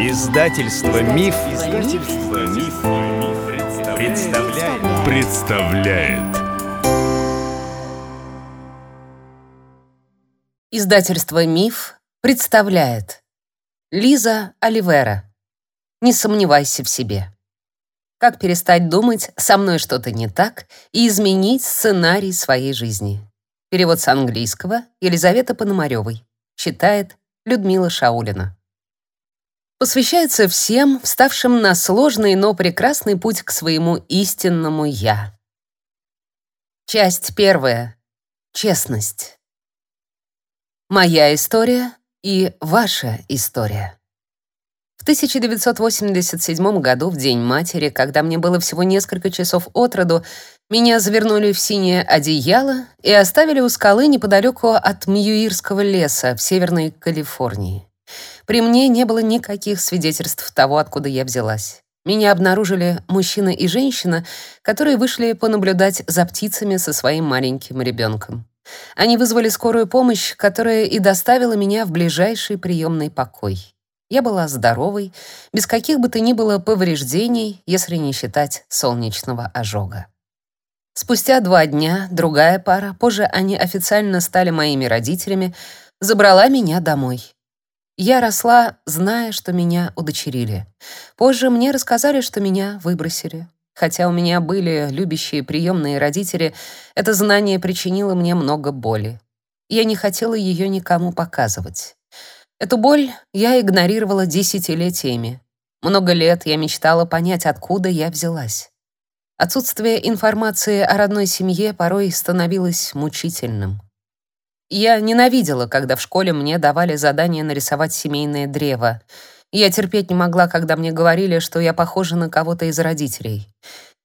Издательство Миф, Издательство Миф, представляет. представляет. Издательство Миф представляет. Лиза Оливера. Не сомневайся в себе. Как перестать думать, со мной что-то не так, и изменить сценарий своей жизни. Перевод с английского Елизавета Пономарёвой. Читает Людмила Шаулина. Посвящается всем, вставшим на сложный, но прекрасный путь к своему истинному «я». Часть первая. Честность. Моя история и ваша история. В 1987 году, в День матери, когда мне было всего несколько часов от роду, меня завернули в синее одеяло и оставили у скалы неподалеку от Мьюирского леса в Северной Калифорнии. При мне не было никаких свидетельств того, откуда я взялась. Меня обнаружили мужчина и женщина, которые вышли понаблюдать за птицами со своим маленьким ребенком. Они вызвали скорую помощь, которая и доставила меня в ближайший приемный покой. Я была здоровой, без каких бы то ни было повреждений, если не считать солнечного ожога. Спустя два дня другая пара, позже они официально стали моими родителями, забрала меня домой. Я росла, зная, что меня удочерили. Позже мне рассказали, что меня выбросили. Хотя у меня были любящие приемные родители, это знание причинило мне много боли. Я не хотела ее никому показывать. Эту боль я игнорировала десятилетиями. Много лет я мечтала понять, откуда я взялась. Отсутствие информации о родной семье порой становилось мучительным. Я ненавидела, когда в школе мне давали задание нарисовать семейное древо. Я терпеть не могла, когда мне говорили, что я похожа на кого-то из родителей.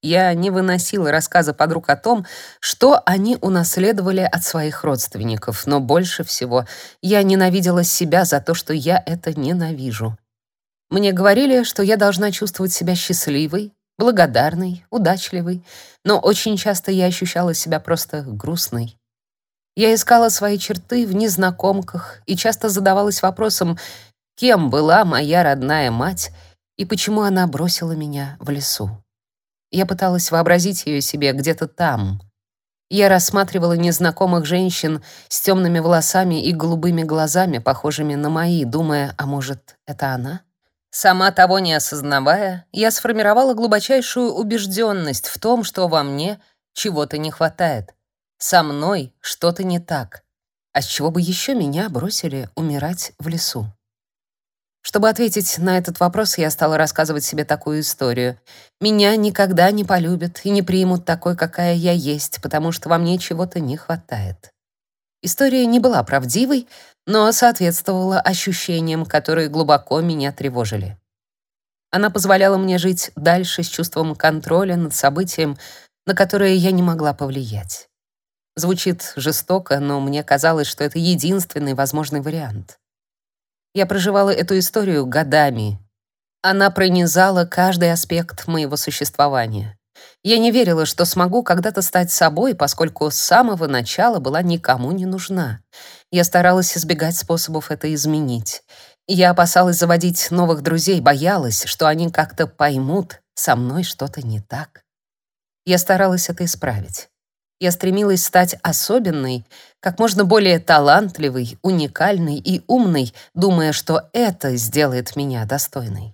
Я не выносила рассказы подруг о том, что они унаследовали от своих родственников, но больше всего я ненавидела себя за то, что я это ненавижу. Мне говорили, что я должна чувствовать себя счастливой, благодарной, удачливой, но очень часто я ощущала себя просто грустной. Я искала свои черты в незнакомках и часто задавалась вопросом, кем была моя родная мать и почему она бросила меня в лесу. Я пыталась вообразить ее себе где-то там. Я рассматривала незнакомых женщин с темными волосами и голубыми глазами, похожими на мои, думая, а может, это она? Сама того не осознавая, я сформировала глубочайшую убежденность в том, что во мне чего-то не хватает. Со мной что-то не так. А с чего бы еще меня бросили умирать в лесу? Чтобы ответить на этот вопрос, я стала рассказывать себе такую историю. Меня никогда не полюбят и не примут такой, какая я есть, потому что во мне чего-то не хватает. История не была правдивой, но соответствовала ощущениям, которые глубоко меня тревожили. Она позволяла мне жить дальше с чувством контроля над событием, на которое я не могла повлиять. Звучит жестоко, но мне казалось, что это единственный возможный вариант. Я проживала эту историю годами. Она пронизала каждый аспект моего существования. Я не верила, что смогу когда-то стать собой, поскольку с самого начала была никому не нужна. Я старалась избегать способов это изменить. Я опасалась заводить новых друзей, боялась, что они как-то поймут, со мной что-то не так. Я старалась это исправить. Я стремилась стать особенной, как можно более талантливой, уникальной и умной, думая, что это сделает меня достойной.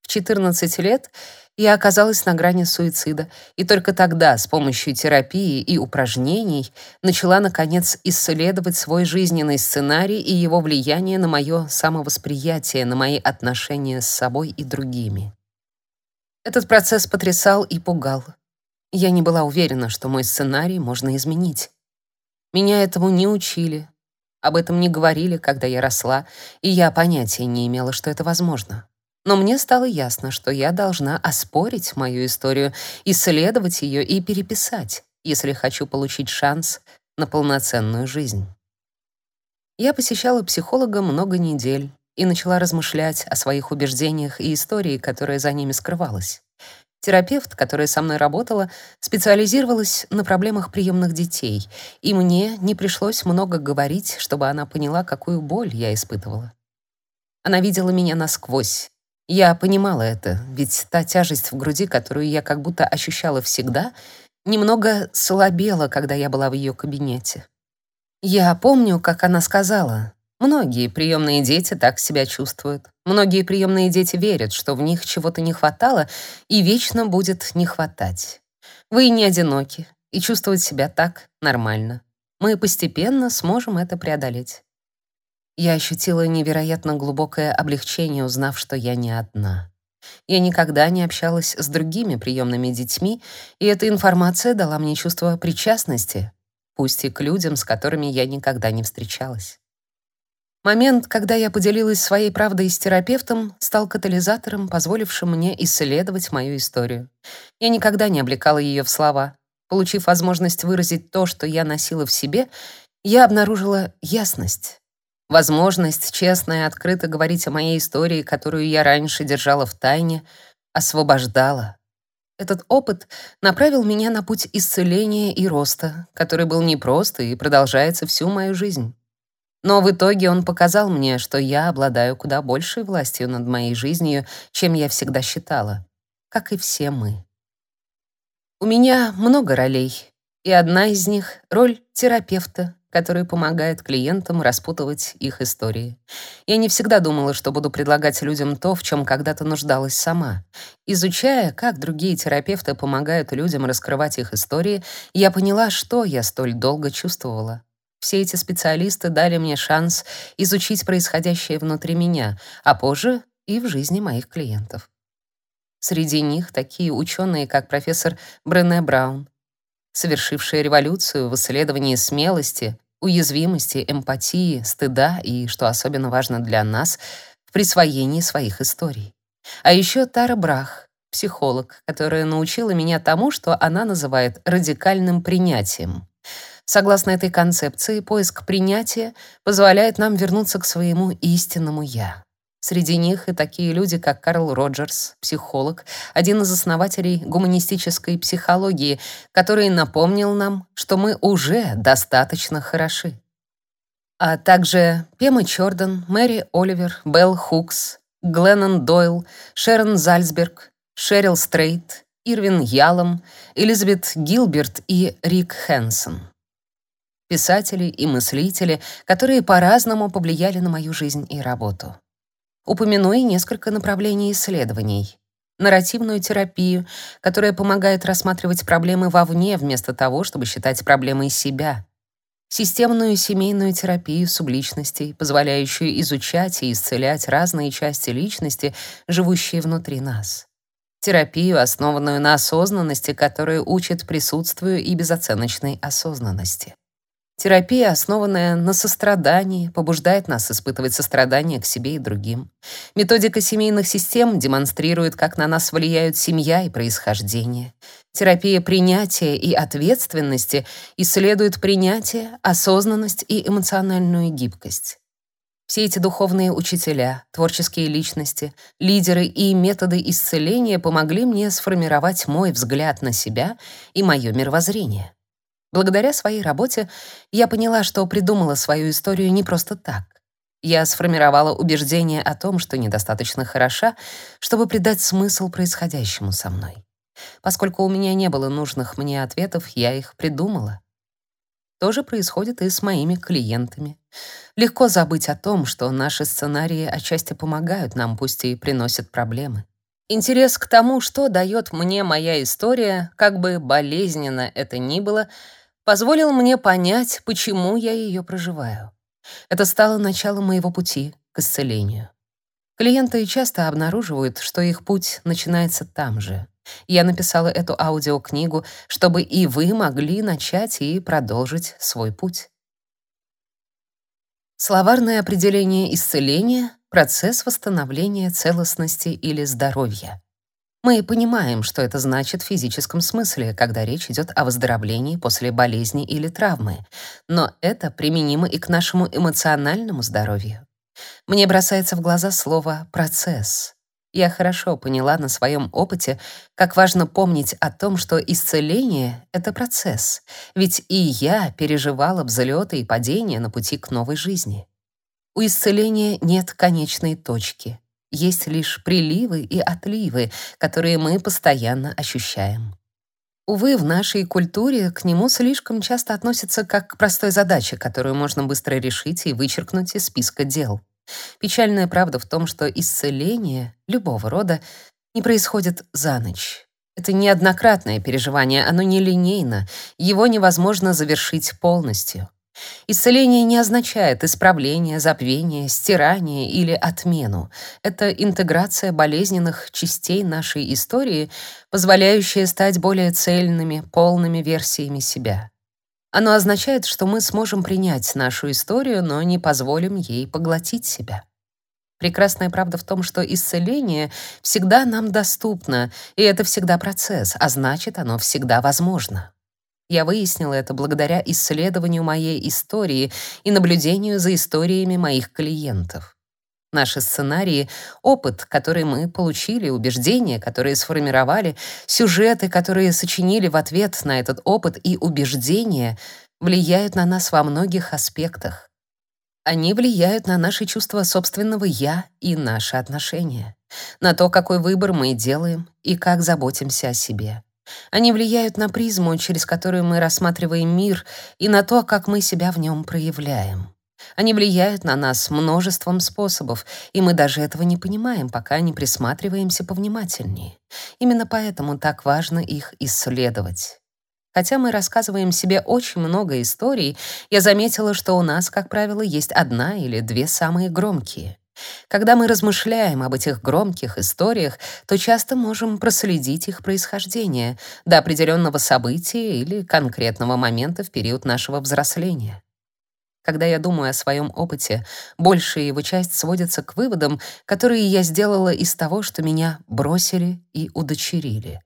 В 14 лет я оказалась на грани суицида, и только тогда, с помощью терапии и упражнений, начала, наконец, исследовать свой жизненный сценарий и его влияние на мое самовосприятие, на мои отношения с собой и другими. Этот процесс потрясал и пугал. Я не была уверена, что мой сценарий можно изменить. Меня этому не учили, об этом не говорили, когда я росла, и я понятия не имела, что это возможно. Но мне стало ясно, что я должна оспорить мою историю, исследовать ее и переписать, если хочу получить шанс на полноценную жизнь. Я посещала психолога много недель и начала размышлять о своих убеждениях и истории, которая за ними скрывалась. Терапевт, которая со мной работала, специализировалась на проблемах приемных детей, и мне не пришлось много говорить, чтобы она поняла, какую боль я испытывала. Она видела меня насквозь Я понимала это, ведь та тяжесть в груди, которую я как будто ощущала всегда, немного слабела, когда я была в ее кабинете. Я помню, как она сказала, Многие приемные дети так себя чувствуют. Многие приемные дети верят, что в них чего-то не хватало и вечно будет не хватать. Вы не одиноки, и чувствовать себя так нормально. Мы постепенно сможем это преодолеть. Я ощутила невероятно глубокое облегчение, узнав, что я не одна. Я никогда не общалась с другими приемными детьми, и эта информация дала мне чувство причастности, пусть и к людям, с которыми я никогда не встречалась. Момент, когда я поделилась своей правдой с терапевтом, стал катализатором, позволившим мне исследовать мою историю. Я никогда не облекала ее в слова. Получив возможность выразить то, что я носила в себе, я обнаружила ясность. Возможность честно и открыто говорить о моей истории, которую я раньше держала в тайне, освобождала. Этот опыт направил меня на путь исцеления и роста, который был непрост и продолжается всю мою жизнь. Но в итоге он показал мне, что я обладаю куда большей властью над моей жизнью, чем я всегда считала, как и все мы. У меня много ролей, и одна из них — роль терапевта, который помогает клиентам распутывать их истории. Я не всегда думала, что буду предлагать людям то, в чем когда-то нуждалась сама. Изучая, как другие терапевты помогают людям раскрывать их истории, я поняла, что я столь долго чувствовала. Все эти специалисты дали мне шанс изучить происходящее внутри меня, а позже и в жизни моих клиентов. Среди них такие ученые, как профессор Брене Браун, совершившие революцию в исследовании смелости, уязвимости, эмпатии, стыда и, что особенно важно для нас, в присвоении своих историй. А еще Тара Брах, психолог, которая научила меня тому, что она называет радикальным принятием. Согласно этой концепции, поиск принятия позволяет нам вернуться к своему истинному «я». Среди них и такие люди, как Карл Роджерс, психолог, один из основателей гуманистической психологии, который напомнил нам, что мы уже достаточно хороши. А также Пема Чордан, Мэри Оливер, Белл Хукс, Гленнон Дойл, Шерон Зальцберг, Шерил Стрейт, Ирвин Ялом, Элизабет Гилберт и Рик Хэнсон писатели и мыслители, которые по-разному повлияли на мою жизнь и работу. Упомяну и несколько направлений исследований. Нарративную терапию, которая помогает рассматривать проблемы вовне вместо того, чтобы считать проблемой себя. Системную семейную терапию субличностей, позволяющую изучать и исцелять разные части личности, живущие внутри нас. Терапию, основанную на осознанности, которая учит присутствию и безоценочной осознанности. Терапия, основанная на сострадании, побуждает нас испытывать сострадание к себе и другим. Методика семейных систем демонстрирует, как на нас влияют семья и происхождение. Терапия принятия и ответственности исследует принятие, осознанность и эмоциональную гибкость. Все эти духовные учителя, творческие личности, лидеры и методы исцеления помогли мне сформировать мой взгляд на себя и мое мировоззрение. Благодаря своей работе я поняла, что придумала свою историю не просто так. Я сформировала убеждение о том, что недостаточно хороша, чтобы придать смысл происходящему со мной. Поскольку у меня не было нужных мне ответов, я их придумала. То же происходит и с моими клиентами. Легко забыть о том, что наши сценарии отчасти помогают нам, пусть и приносят проблемы. Интерес к тому, что дает мне моя история, как бы болезненно это ни было — позволил мне понять, почему я ее проживаю. Это стало началом моего пути к исцелению. Клиенты часто обнаруживают, что их путь начинается там же. Я написала эту аудиокнигу, чтобы и вы могли начать и продолжить свой путь. Словарное определение исцеления — процесс восстановления целостности или здоровья. Мы понимаем, что это значит в физическом смысле, когда речь идет о выздоровлении после болезни или травмы, но это применимо и к нашему эмоциональному здоровью. Мне бросается в глаза слово «процесс». Я хорошо поняла на своем опыте, как важно помнить о том, что исцеление — это процесс, ведь и я переживала взлеты и падения на пути к новой жизни. У исцеления нет конечной точки. Есть лишь приливы и отливы, которые мы постоянно ощущаем. Увы, в нашей культуре к нему слишком часто относятся как к простой задаче, которую можно быстро решить и вычеркнуть из списка дел. Печальная правда в том, что исцеление любого рода не происходит за ночь. Это неоднократное переживание, оно нелинейно, его невозможно завершить полностью. Исцеление не означает исправление, забвение, стирание или отмену. Это интеграция болезненных частей нашей истории, позволяющая стать более цельными, полными версиями себя. Оно означает, что мы сможем принять нашу историю, но не позволим ей поглотить себя. Прекрасная правда в том, что исцеление всегда нам доступно, и это всегда процесс, а значит, оно всегда возможно. Я выяснила это благодаря исследованию моей истории и наблюдению за историями моих клиентов. Наши сценарии, опыт, который мы получили, убеждения, которые сформировали, сюжеты, которые сочинили в ответ на этот опыт и убеждения, влияют на нас во многих аспектах. Они влияют на наши чувства собственного «я» и наши отношения, на то, какой выбор мы делаем и как заботимся о себе. Они влияют на призму, через которую мы рассматриваем мир, и на то, как мы себя в нем проявляем. Они влияют на нас множеством способов, и мы даже этого не понимаем, пока не присматриваемся повнимательнее. Именно поэтому так важно их исследовать. Хотя мы рассказываем себе очень много историй, я заметила, что у нас, как правило, есть одна или две самые громкие. Когда мы размышляем об этих громких историях, то часто можем проследить их происхождение до определенного события или конкретного момента в период нашего взросления. Когда я думаю о своем опыте, большая его часть сводится к выводам, которые я сделала из того, что меня бросили и удочерили.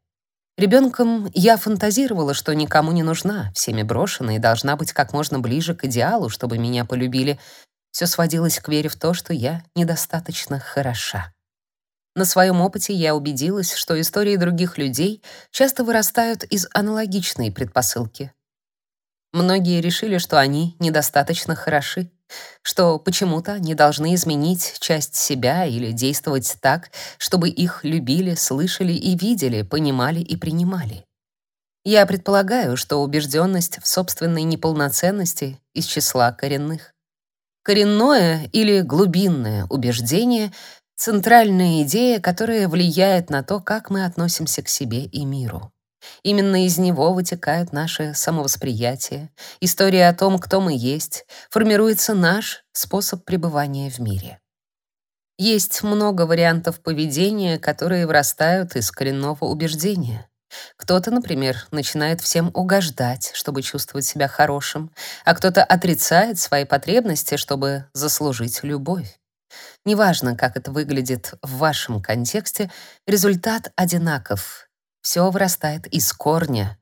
Ребенком я фантазировала, что никому не нужна, всеми брошена и должна быть как можно ближе к идеалу, чтобы меня полюбили. Все сводилось к вере в то, что я недостаточно хороша. На своем опыте я убедилась, что истории других людей часто вырастают из аналогичной предпосылки. Многие решили, что они недостаточно хороши, что почему-то они должны изменить часть себя или действовать так, чтобы их любили, слышали и видели, понимали и принимали. Я предполагаю, что убежденность в собственной неполноценности из числа коренных. Коренное или глубинное убеждение — центральная идея, которая влияет на то, как мы относимся к себе и миру. Именно из него вытекает наше самовосприятие, история о том, кто мы есть, формируется наш способ пребывания в мире. Есть много вариантов поведения, которые вырастают из коренного убеждения. Кто-то, например, начинает всем угождать, чтобы чувствовать себя хорошим, а кто-то отрицает свои потребности, чтобы заслужить любовь. Неважно, как это выглядит в вашем контексте, результат одинаков все вырастает из корня.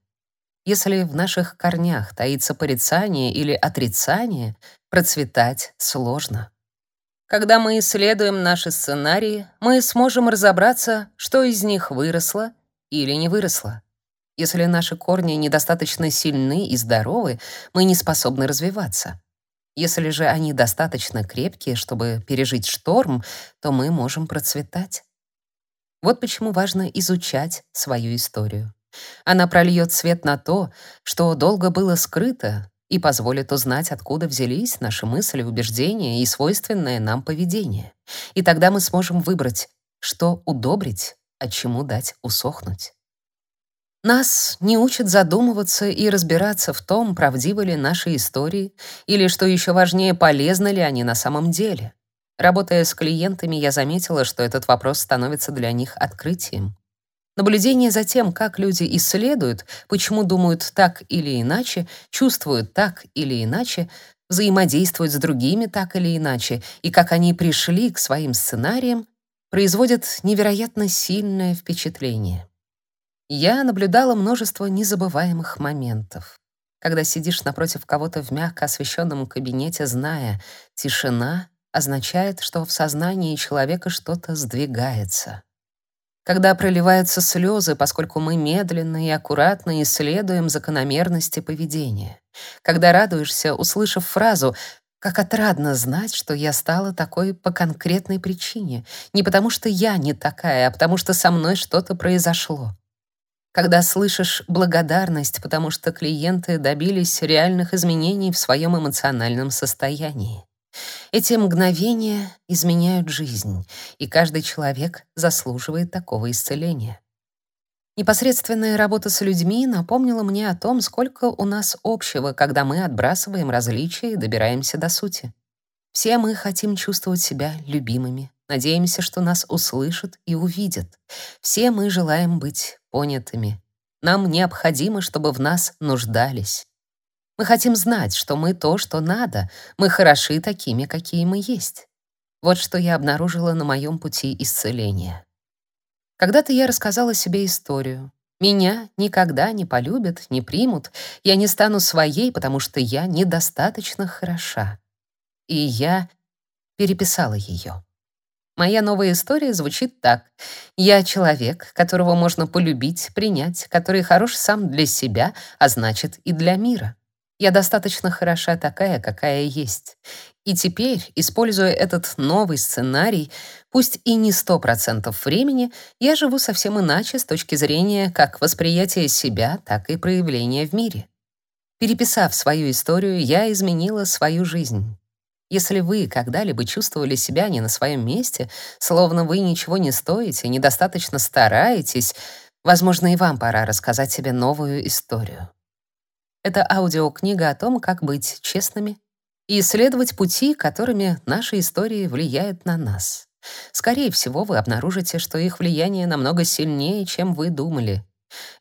Если в наших корнях таится порицание или отрицание, процветать сложно. Когда мы исследуем наши сценарии, мы сможем разобраться, что из них выросло или не выросло. Если наши корни недостаточно сильны и здоровы, мы не способны развиваться. Если же они достаточно крепкие, чтобы пережить шторм, то мы можем процветать. Вот почему важно изучать свою историю. Она прольет свет на то, что долго было скрыто, и позволит узнать, откуда взялись наши мысли, убеждения и свойственное нам поведение. И тогда мы сможем выбрать, что удобрить, а чему дать усохнуть. Нас не учат задумываться и разбираться в том, правдивы ли наши истории, или, что еще важнее, полезны ли они на самом деле. Работая с клиентами, я заметила, что этот вопрос становится для них открытием. Наблюдение за тем, как люди исследуют, почему думают так или иначе, чувствуют так или иначе, взаимодействуют с другими так или иначе, и как они пришли к своим сценариям, производит невероятно сильное впечатление. Я наблюдала множество незабываемых моментов. Когда сидишь напротив кого-то в мягко освещенном кабинете, зная, тишина означает, что в сознании человека что-то сдвигается. Когда проливаются слезы, поскольку мы медленно и аккуратно исследуем закономерности поведения. Когда радуешься, услышав фразу Как отрадно знать, что я стала такой по конкретной причине. Не потому что я не такая, а потому что со мной что-то произошло. Когда слышишь благодарность, потому что клиенты добились реальных изменений в своем эмоциональном состоянии. Эти мгновения изменяют жизнь, и каждый человек заслуживает такого исцеления. Непосредственная работа с людьми напомнила мне о том, сколько у нас общего, когда мы отбрасываем различия и добираемся до сути. Все мы хотим чувствовать себя любимыми, надеемся, что нас услышат и увидят. Все мы желаем быть понятыми. Нам необходимо, чтобы в нас нуждались. Мы хотим знать, что мы то, что надо, мы хороши такими, какие мы есть. Вот что я обнаружила на моем пути исцеления. Когда-то я рассказала себе историю. Меня никогда не полюбят, не примут. Я не стану своей, потому что я недостаточно хороша. И я переписала ее. Моя новая история звучит так. Я человек, которого можно полюбить, принять, который хорош сам для себя, а значит и для мира. Я достаточно хороша такая, какая есть. И теперь, используя этот новый сценарий, пусть и не сто процентов времени, я живу совсем иначе с точки зрения как восприятия себя, так и проявления в мире. Переписав свою историю, я изменила свою жизнь. Если вы когда-либо чувствовали себя не на своем месте, словно вы ничего не стоите, недостаточно стараетесь, возможно, и вам пора рассказать себе новую историю. Это аудиокнига о том, как быть честными и исследовать пути, которыми наши истории влияют на нас. Скорее всего, вы обнаружите, что их влияние намного сильнее, чем вы думали.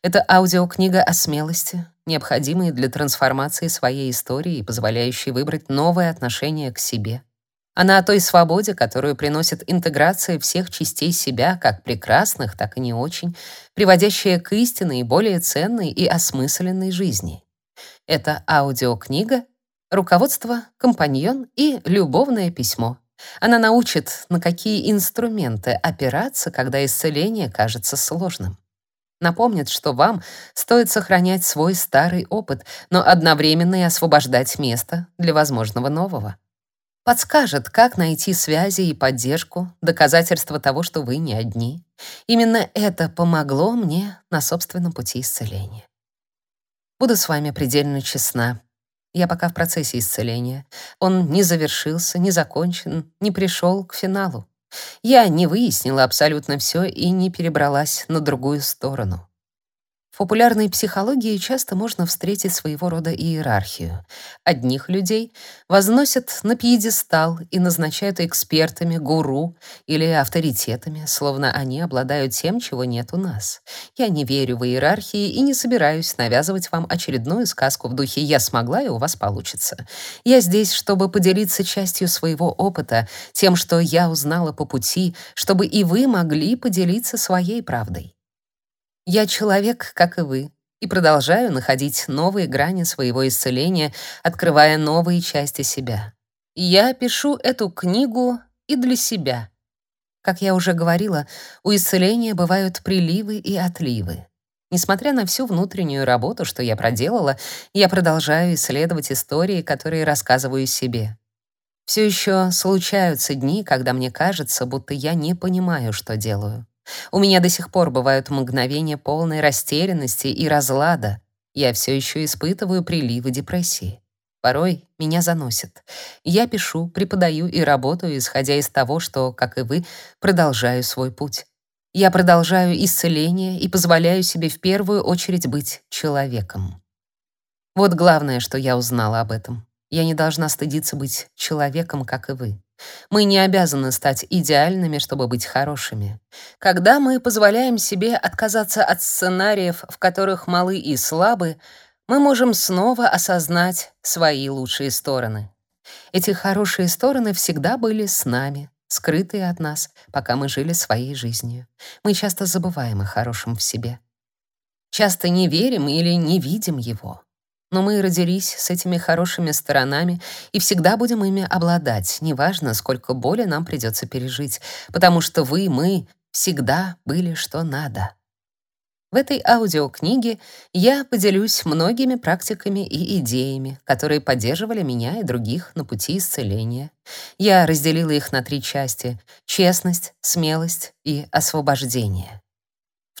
Это аудиокнига о смелости, необходимой для трансформации своей истории и позволяющей выбрать новое отношение к себе. Она о той свободе, которую приносит интеграция всех частей себя, как прекрасных, так и не очень, приводящая к истинной, более ценной и осмысленной жизни. Это аудиокнига, руководство, компаньон и любовное письмо. Она научит, на какие инструменты опираться, когда исцеление кажется сложным. Напомнит, что вам стоит сохранять свой старый опыт, но одновременно и освобождать место для возможного нового. Подскажет, как найти связи и поддержку, доказательства того, что вы не одни. Именно это помогло мне на собственном пути исцеления. Буду с вами предельно честна. Я пока в процессе исцеления. Он не завершился, не закончен, не пришел к финалу. Я не выяснила абсолютно все и не перебралась на другую сторону. В популярной психологии часто можно встретить своего рода иерархию. Одних людей возносят на пьедестал и назначают экспертами, гуру или авторитетами, словно они обладают тем, чего нет у нас. Я не верю в иерархии и не собираюсь навязывать вам очередную сказку в духе «я смогла, и у вас получится». Я здесь, чтобы поделиться частью своего опыта, тем, что я узнала по пути, чтобы и вы могли поделиться своей правдой. Я человек, как и вы, и продолжаю находить новые грани своего исцеления, открывая новые части себя. Я пишу эту книгу и для себя. Как я уже говорила, у исцеления бывают приливы и отливы. Несмотря на всю внутреннюю работу, что я проделала, я продолжаю исследовать истории, которые рассказываю себе. Все еще случаются дни, когда мне кажется, будто я не понимаю, что делаю. У меня до сих пор бывают мгновения полной растерянности и разлада. Я все еще испытываю приливы депрессии. Порой меня заносит. Я пишу, преподаю и работаю, исходя из того, что, как и вы, продолжаю свой путь. Я продолжаю исцеление и позволяю себе в первую очередь быть человеком. Вот главное, что я узнала об этом. Я не должна стыдиться быть человеком, как и вы. Мы не обязаны стать идеальными, чтобы быть хорошими. Когда мы позволяем себе отказаться от сценариев, в которых малы и слабы, мы можем снова осознать свои лучшие стороны. Эти хорошие стороны всегда были с нами, скрытые от нас, пока мы жили своей жизнью. Мы часто забываем о хорошем в себе. Часто не верим или не видим его. Но мы родились с этими хорошими сторонами и всегда будем ими обладать, неважно, сколько боли нам придется пережить, потому что вы, мы всегда были что надо. В этой аудиокниге я поделюсь многими практиками и идеями, которые поддерживали меня и других на пути исцеления. Я разделила их на три части: честность, смелость и освобождение.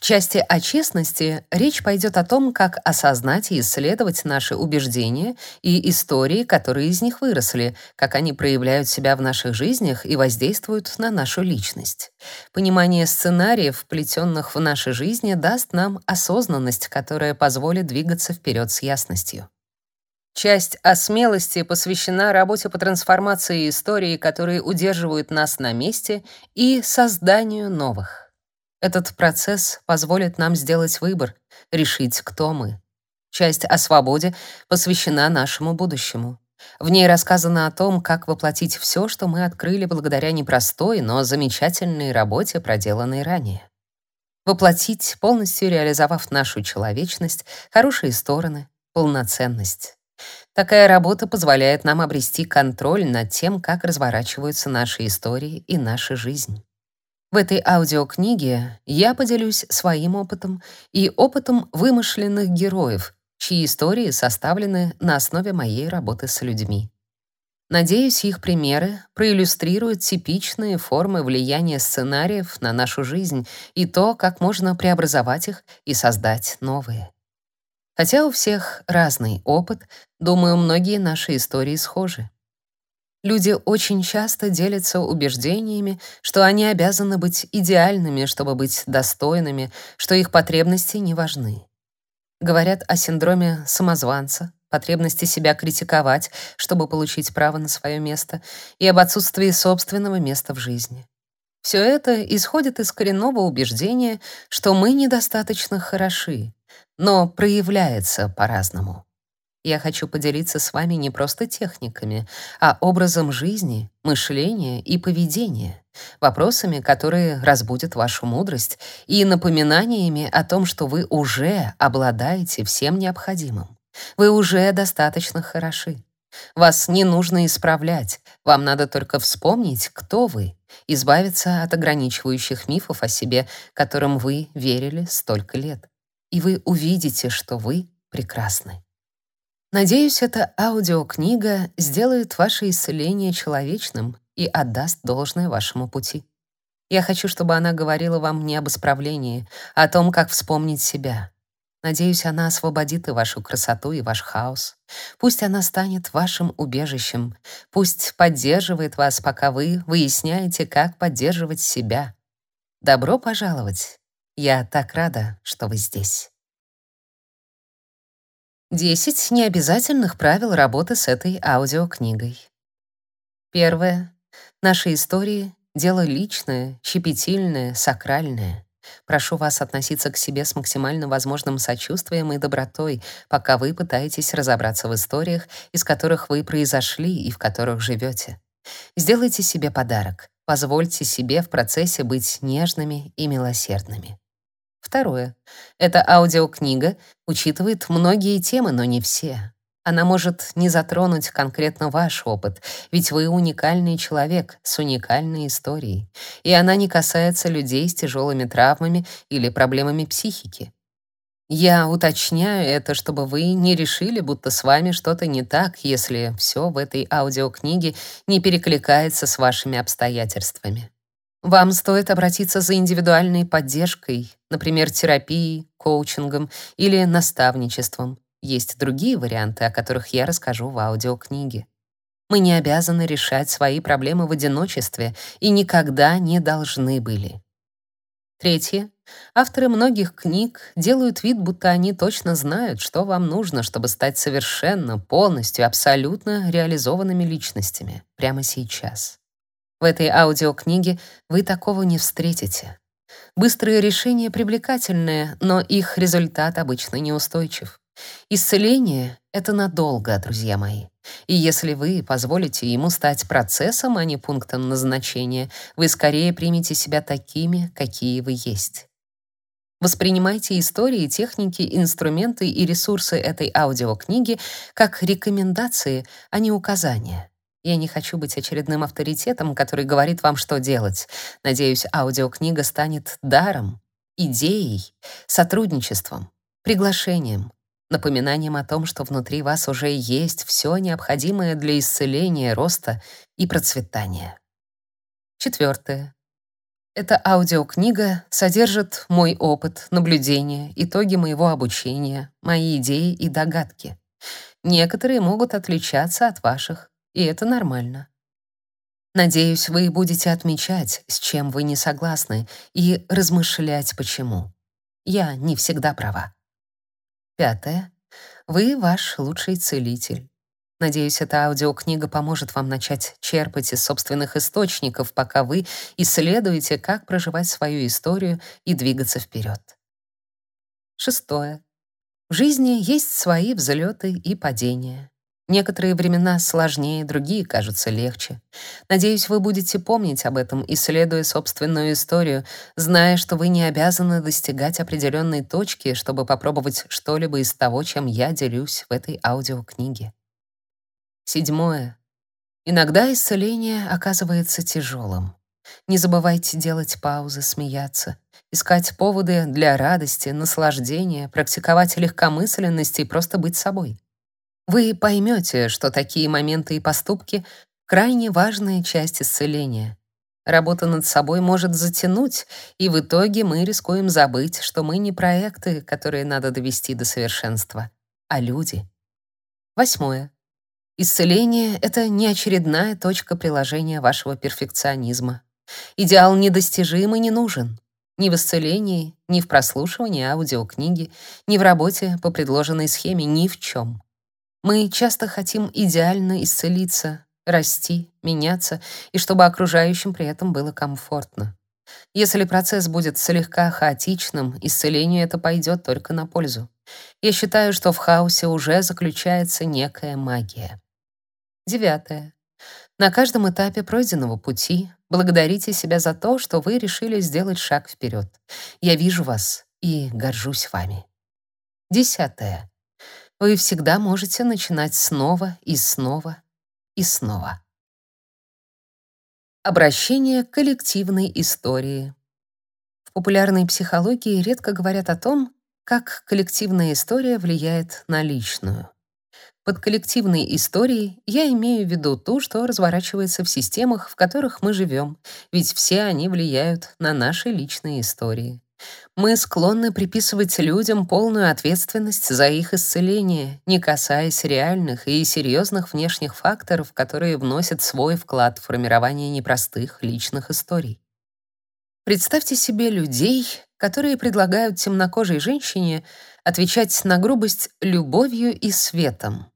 В части о честности речь пойдет о том, как осознать и исследовать наши убеждения и истории, которые из них выросли, как они проявляют себя в наших жизнях и воздействуют на нашу личность. Понимание сценариев, вплетенных в наши жизни, даст нам осознанность, которая позволит двигаться вперед с ясностью. Часть о смелости посвящена работе по трансформации истории, которые удерживают нас на месте, и созданию новых. Этот процесс позволит нам сделать выбор, решить, кто мы. Часть о свободе посвящена нашему будущему. В ней рассказано о том, как воплотить все, что мы открыли благодаря непростой, но замечательной работе, проделанной ранее. Воплотить, полностью реализовав нашу человечность, хорошие стороны, полноценность. Такая работа позволяет нам обрести контроль над тем, как разворачиваются наши истории и наша жизнь. В этой аудиокниге я поделюсь своим опытом и опытом вымышленных героев, чьи истории составлены на основе моей работы с людьми. Надеюсь, их примеры проиллюстрируют типичные формы влияния сценариев на нашу жизнь и то, как можно преобразовать их и создать новые. Хотя у всех разный опыт, думаю, многие наши истории схожи. Люди очень часто делятся убеждениями, что они обязаны быть идеальными, чтобы быть достойными, что их потребности не важны. Говорят о синдроме самозванца, потребности себя критиковать, чтобы получить право на свое место, и об отсутствии собственного места в жизни. Все это исходит из коренного убеждения, что мы недостаточно хороши, но проявляется по-разному. Я хочу поделиться с вами не просто техниками, а образом жизни, мышления и поведения, вопросами, которые разбудят вашу мудрость, и напоминаниями о том, что вы уже обладаете всем необходимым. Вы уже достаточно хороши. Вас не нужно исправлять, вам надо только вспомнить, кто вы, избавиться от ограничивающих мифов о себе, которым вы верили столько лет. И вы увидите, что вы прекрасны. Надеюсь, эта аудиокнига сделает ваше исцеление человечным и отдаст должное вашему пути. Я хочу, чтобы она говорила вам не об исправлении, а о том, как вспомнить себя. Надеюсь, она освободит и вашу красоту, и ваш хаос. Пусть она станет вашим убежищем. Пусть поддерживает вас, пока вы выясняете, как поддерживать себя. Добро пожаловать. Я так рада, что вы здесь. 10 необязательных правил работы с этой аудиокнигой. Первое. Наши истории — дело личное, щепетильное, сакральное. Прошу вас относиться к себе с максимально возможным сочувствием и добротой, пока вы пытаетесь разобраться в историях, из которых вы произошли и в которых живете. Сделайте себе подарок. Позвольте себе в процессе быть нежными и милосердными. Второе. Эта аудиокнига учитывает многие темы, но не все. Она может не затронуть конкретно ваш опыт, ведь вы уникальный человек с уникальной историей, и она не касается людей с тяжелыми травмами или проблемами психики. Я уточняю это, чтобы вы не решили, будто с вами что-то не так, если все в этой аудиокниге не перекликается с вашими обстоятельствами. Вам стоит обратиться за индивидуальной поддержкой, например, терапией, коучингом или наставничеством. Есть другие варианты, о которых я расскажу в аудиокниге. Мы не обязаны решать свои проблемы в одиночестве и никогда не должны были. Третье. Авторы многих книг делают вид, будто они точно знают, что вам нужно, чтобы стать совершенно, полностью, абсолютно реализованными личностями прямо сейчас. В этой аудиокниге вы такого не встретите. Быстрые решения привлекательные, но их результат обычно неустойчив. Исцеление — это надолго, друзья мои. И если вы позволите ему стать процессом, а не пунктом назначения, вы скорее примете себя такими, какие вы есть. Воспринимайте истории, техники, инструменты и ресурсы этой аудиокниги как рекомендации, а не указания. Я не хочу быть очередным авторитетом, который говорит вам, что делать. Надеюсь, аудиокнига станет даром, идеей, сотрудничеством, приглашением, напоминанием о том, что внутри вас уже есть все необходимое для исцеления, роста и процветания. Четвертое. Эта аудиокнига содержит мой опыт, наблюдения, итоги моего обучения, мои идеи и догадки. Некоторые могут отличаться от ваших, и это нормально. Надеюсь, вы будете отмечать, с чем вы не согласны, и размышлять почему. Я не всегда права. Пятое. Вы ваш лучший целитель. Надеюсь, эта аудиокнига поможет вам начать черпать из собственных источников, пока вы исследуете, как проживать свою историю и двигаться вперед. Шестое. В жизни есть свои взлеты и падения. Некоторые времена сложнее, другие кажутся легче. Надеюсь, вы будете помнить об этом, исследуя собственную историю, зная, что вы не обязаны достигать определенной точки, чтобы попробовать что-либо из того, чем я делюсь в этой аудиокниге. Седьмое. Иногда исцеление оказывается тяжелым. Не забывайте делать паузы, смеяться, искать поводы для радости, наслаждения, практиковать легкомысленность и просто быть собой. Вы поймете, что такие моменты и поступки — крайне важная часть исцеления. Работа над собой может затянуть, и в итоге мы рискуем забыть, что мы не проекты, которые надо довести до совершенства, а люди. Восьмое. Исцеление — это не очередная точка приложения вашего перфекционизма. Идеал недостижим и не нужен. Ни в исцелении, ни в прослушивании аудиокниги, ни в работе по предложенной схеме, ни в чем. Мы часто хотим идеально исцелиться, расти, меняться, и чтобы окружающим при этом было комфортно. Если процесс будет слегка хаотичным, исцелению это пойдет только на пользу. Я считаю, что в хаосе уже заключается некая магия. Девятое. На каждом этапе пройденного пути благодарите себя за то, что вы решили сделать шаг вперед. Я вижу вас и горжусь вами. Десятое. Вы всегда можете начинать снова и снова и снова. Обращение к коллективной истории. В популярной психологии редко говорят о том, как коллективная история влияет на личную. Под коллективной историей я имею в виду ту, что разворачивается в системах, в которых мы живем, ведь все они влияют на наши личные истории. Мы склонны приписывать людям полную ответственность за их исцеление, не касаясь реальных и серьезных внешних факторов, которые вносят свой вклад в формирование непростых личных историй. Представьте себе людей, которые предлагают темнокожей женщине отвечать на грубость любовью и светом,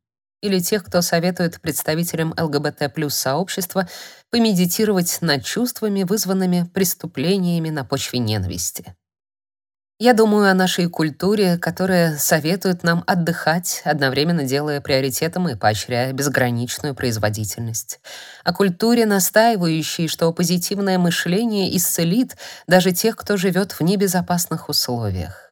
или тех, кто советует представителям ЛГБТ плюс сообщества помедитировать над чувствами, вызванными преступлениями на почве ненависти. Я думаю о нашей культуре, которая советует нам отдыхать, одновременно делая приоритетом и поощряя безграничную производительность. О культуре, настаивающей, что позитивное мышление исцелит даже тех, кто живет в небезопасных условиях.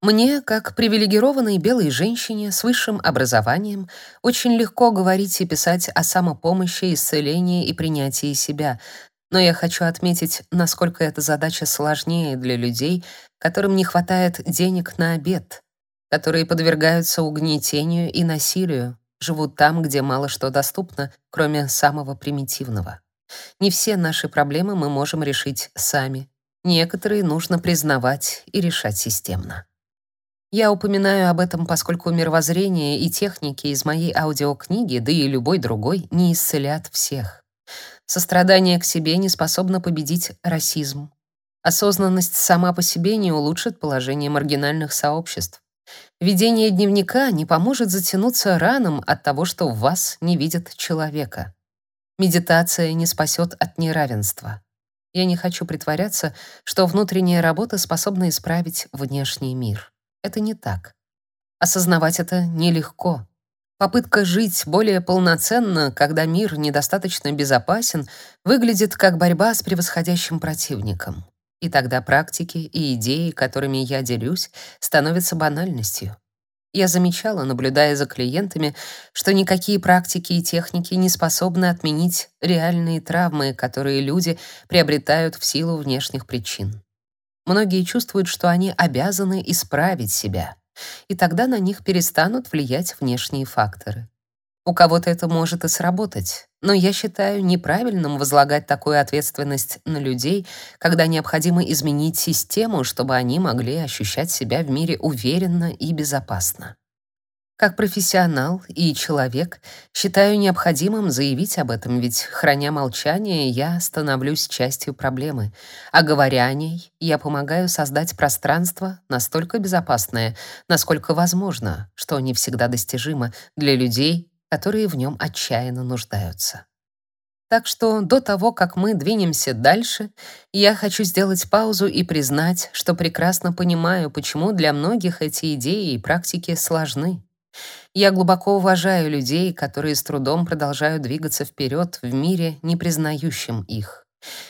Мне, как привилегированной белой женщине с высшим образованием, очень легко говорить и писать о самопомощи, исцелении и принятии себя, но я хочу отметить, насколько эта задача сложнее для людей, которым не хватает денег на обед, которые подвергаются угнетению и насилию, живут там, где мало что доступно, кроме самого примитивного. Не все наши проблемы мы можем решить сами. Некоторые нужно признавать и решать системно. Я упоминаю об этом, поскольку мировоззрение и техники из моей аудиокниги, да и любой другой, не исцелят всех. Сострадание к себе не способно победить расизм. Осознанность сама по себе не улучшит положение маргинальных сообществ. Ведение дневника не поможет затянуться ранам от того, что в вас не видят человека. Медитация не спасет от неравенства. Я не хочу притворяться, что внутренняя работа способна исправить внешний мир. Это не так. Осознавать это нелегко. Попытка жить более полноценно, когда мир недостаточно безопасен, выглядит как борьба с превосходящим противником. И тогда практики и идеи, которыми я делюсь, становятся банальностью. Я замечала, наблюдая за клиентами, что никакие практики и техники не способны отменить реальные травмы, которые люди приобретают в силу внешних причин. многие чувствуют, что они обязаны исправить себя, и тогда на них перестанут влиять внешние факторы. У кого-то это может и сработать, но я считаю неправильным возлагать такую ответственность на людей, когда необходимо изменить систему, чтобы они могли ощущать себя в мире уверенно и безопасно. Как профессионал и человек считаю необходимым заявить об этом, ведь, храня молчание, я становлюсь частью проблемы, а говоря о ней, я помогаю создать пространство настолько безопасное, насколько возможно, что не всегда достижимо для людей, которые в нем отчаянно нуждаются. Так что до того, как мы двинемся дальше, я хочу сделать паузу и признать, что прекрасно понимаю, почему для многих эти идеи и практики сложны. Я глубоко уважаю людей, которые с трудом продолжают двигаться вперед в мире, не признающем их.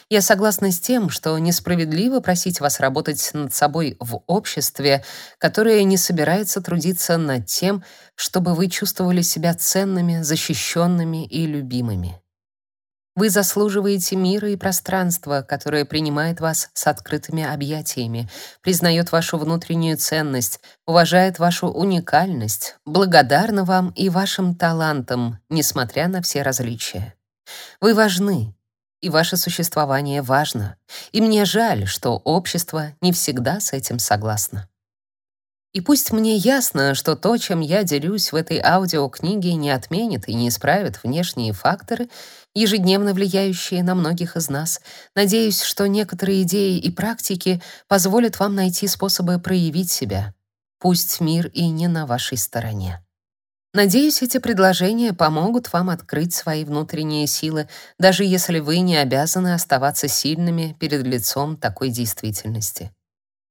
Я согласна с тем, что несправедливо просить вас работать над собой в обществе, которое не собирается трудиться над тем, чтобы вы чувствовали себя ценными, защищенными и любимыми. Вы заслуживаете мира и пространства, которое принимает вас с открытыми объятиями, признает вашу внутреннюю ценность, уважает вашу уникальность, благодарна вам и вашим талантам, несмотря на все различия. Вы важны, и ваше существование важно, и мне жаль, что общество не всегда с этим согласно. И пусть мне ясно, что то, чем я делюсь в этой аудиокниге, не отменит и не исправит внешние факторы, ежедневно влияющие на многих из нас, надеюсь, что некоторые идеи и практики позволят вам найти способы проявить себя. Пусть мир и не на вашей стороне. Надеюсь, эти предложения помогут вам открыть свои внутренние силы, даже если вы не обязаны оставаться сильными перед лицом такой действительности.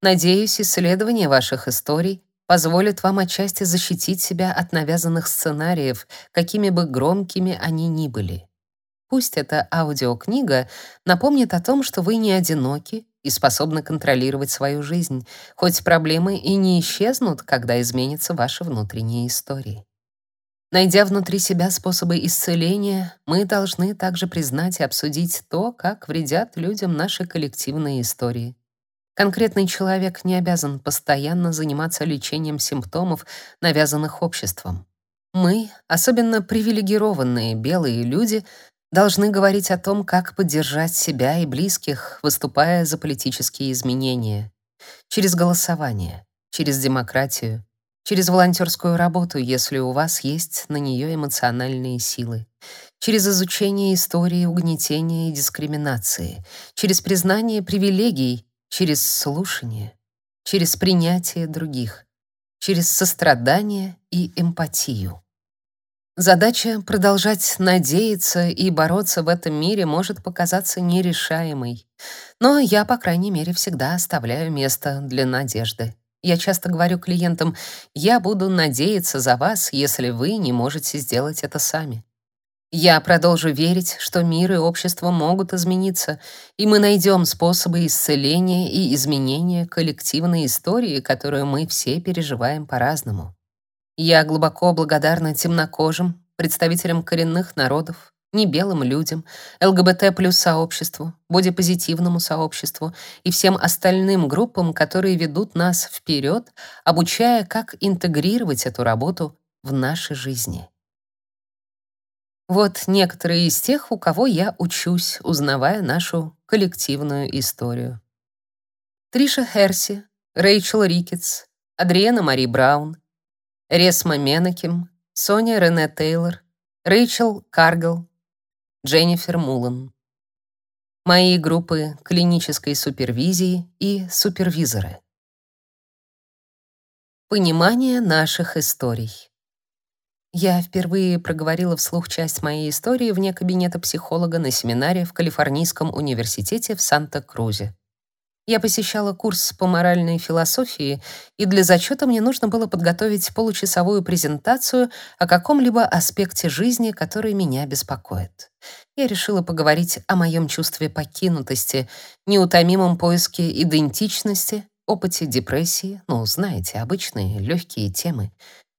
Надеюсь, исследование ваших историй позволит вам отчасти защитить себя от навязанных сценариев, какими бы громкими они ни были. Пусть эта аудиокнига напомнит о том, что вы не одиноки и способны контролировать свою жизнь, хоть проблемы и не исчезнут, когда изменятся ваши внутренние истории. Найдя внутри себя способы исцеления, мы должны также признать и обсудить то, как вредят людям наши коллективные истории. Конкретный человек не обязан постоянно заниматься лечением симптомов, навязанных обществом. Мы, особенно привилегированные белые люди, должны говорить о том, как поддержать себя и близких, выступая за политические изменения. Через голосование, через демократию, через волонтерскую работу, если у вас есть на нее эмоциональные силы, через изучение истории угнетения и дискриминации, через признание привилегий, через слушание, через принятие других, через сострадание и эмпатию. Задача продолжать надеяться и бороться в этом мире может показаться нерешаемой, но я, по крайней мере, всегда оставляю место для надежды. Я часто говорю клиентам, я буду надеяться за вас, если вы не можете сделать это сами. Я продолжу верить, что мир и общество могут измениться, и мы найдем способы исцеления и изменения коллективной истории, которую мы все переживаем по-разному. Я глубоко благодарна темнокожим, представителям коренных народов, не белым людям, ЛГБТ плюс сообществу, бодипозитивному сообществу и всем остальным группам, которые ведут нас вперед, обучая, как интегрировать эту работу в наши жизни. Вот некоторые из тех, у кого я учусь, узнавая нашу коллективную историю. Триша Херси, Рэйчел Рикетс, Адриена Мари Браун, Ресма Менакем, Соня Рене Тейлор, Рэйчел Каргл, Дженнифер Мулан. Мои группы клинической супервизии и супервизоры. Понимание наших историй. Я впервые проговорила вслух часть моей истории вне кабинета психолога на семинаре в Калифорнийском университете в Санта-Крузе. Я посещала курс по моральной философии, и для зачета мне нужно было подготовить получасовую презентацию о каком-либо аспекте жизни, который меня беспокоит. Я решила поговорить о моем чувстве покинутости, неутомимом поиске идентичности, опыте депрессии, ну, знаете, обычные легкие темы.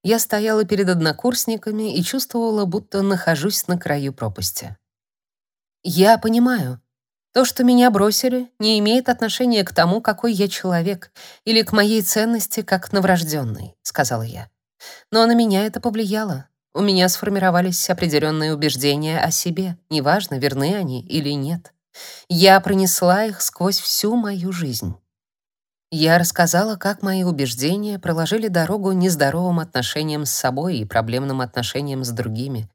Я стояла перед однокурсниками и чувствовала, будто нахожусь на краю пропасти. Я понимаю, То, что меня бросили, не имеет отношения к тому, какой я человек, или к моей ценности как новорожденной, сказала я. Но на меня это повлияло. У меня сформировались определенные убеждения о себе, неважно, верны они или нет. Я пронесла их сквозь всю мою жизнь. Я рассказала, как мои убеждения проложили дорогу нездоровым отношениям с собой и проблемным отношениям с другими.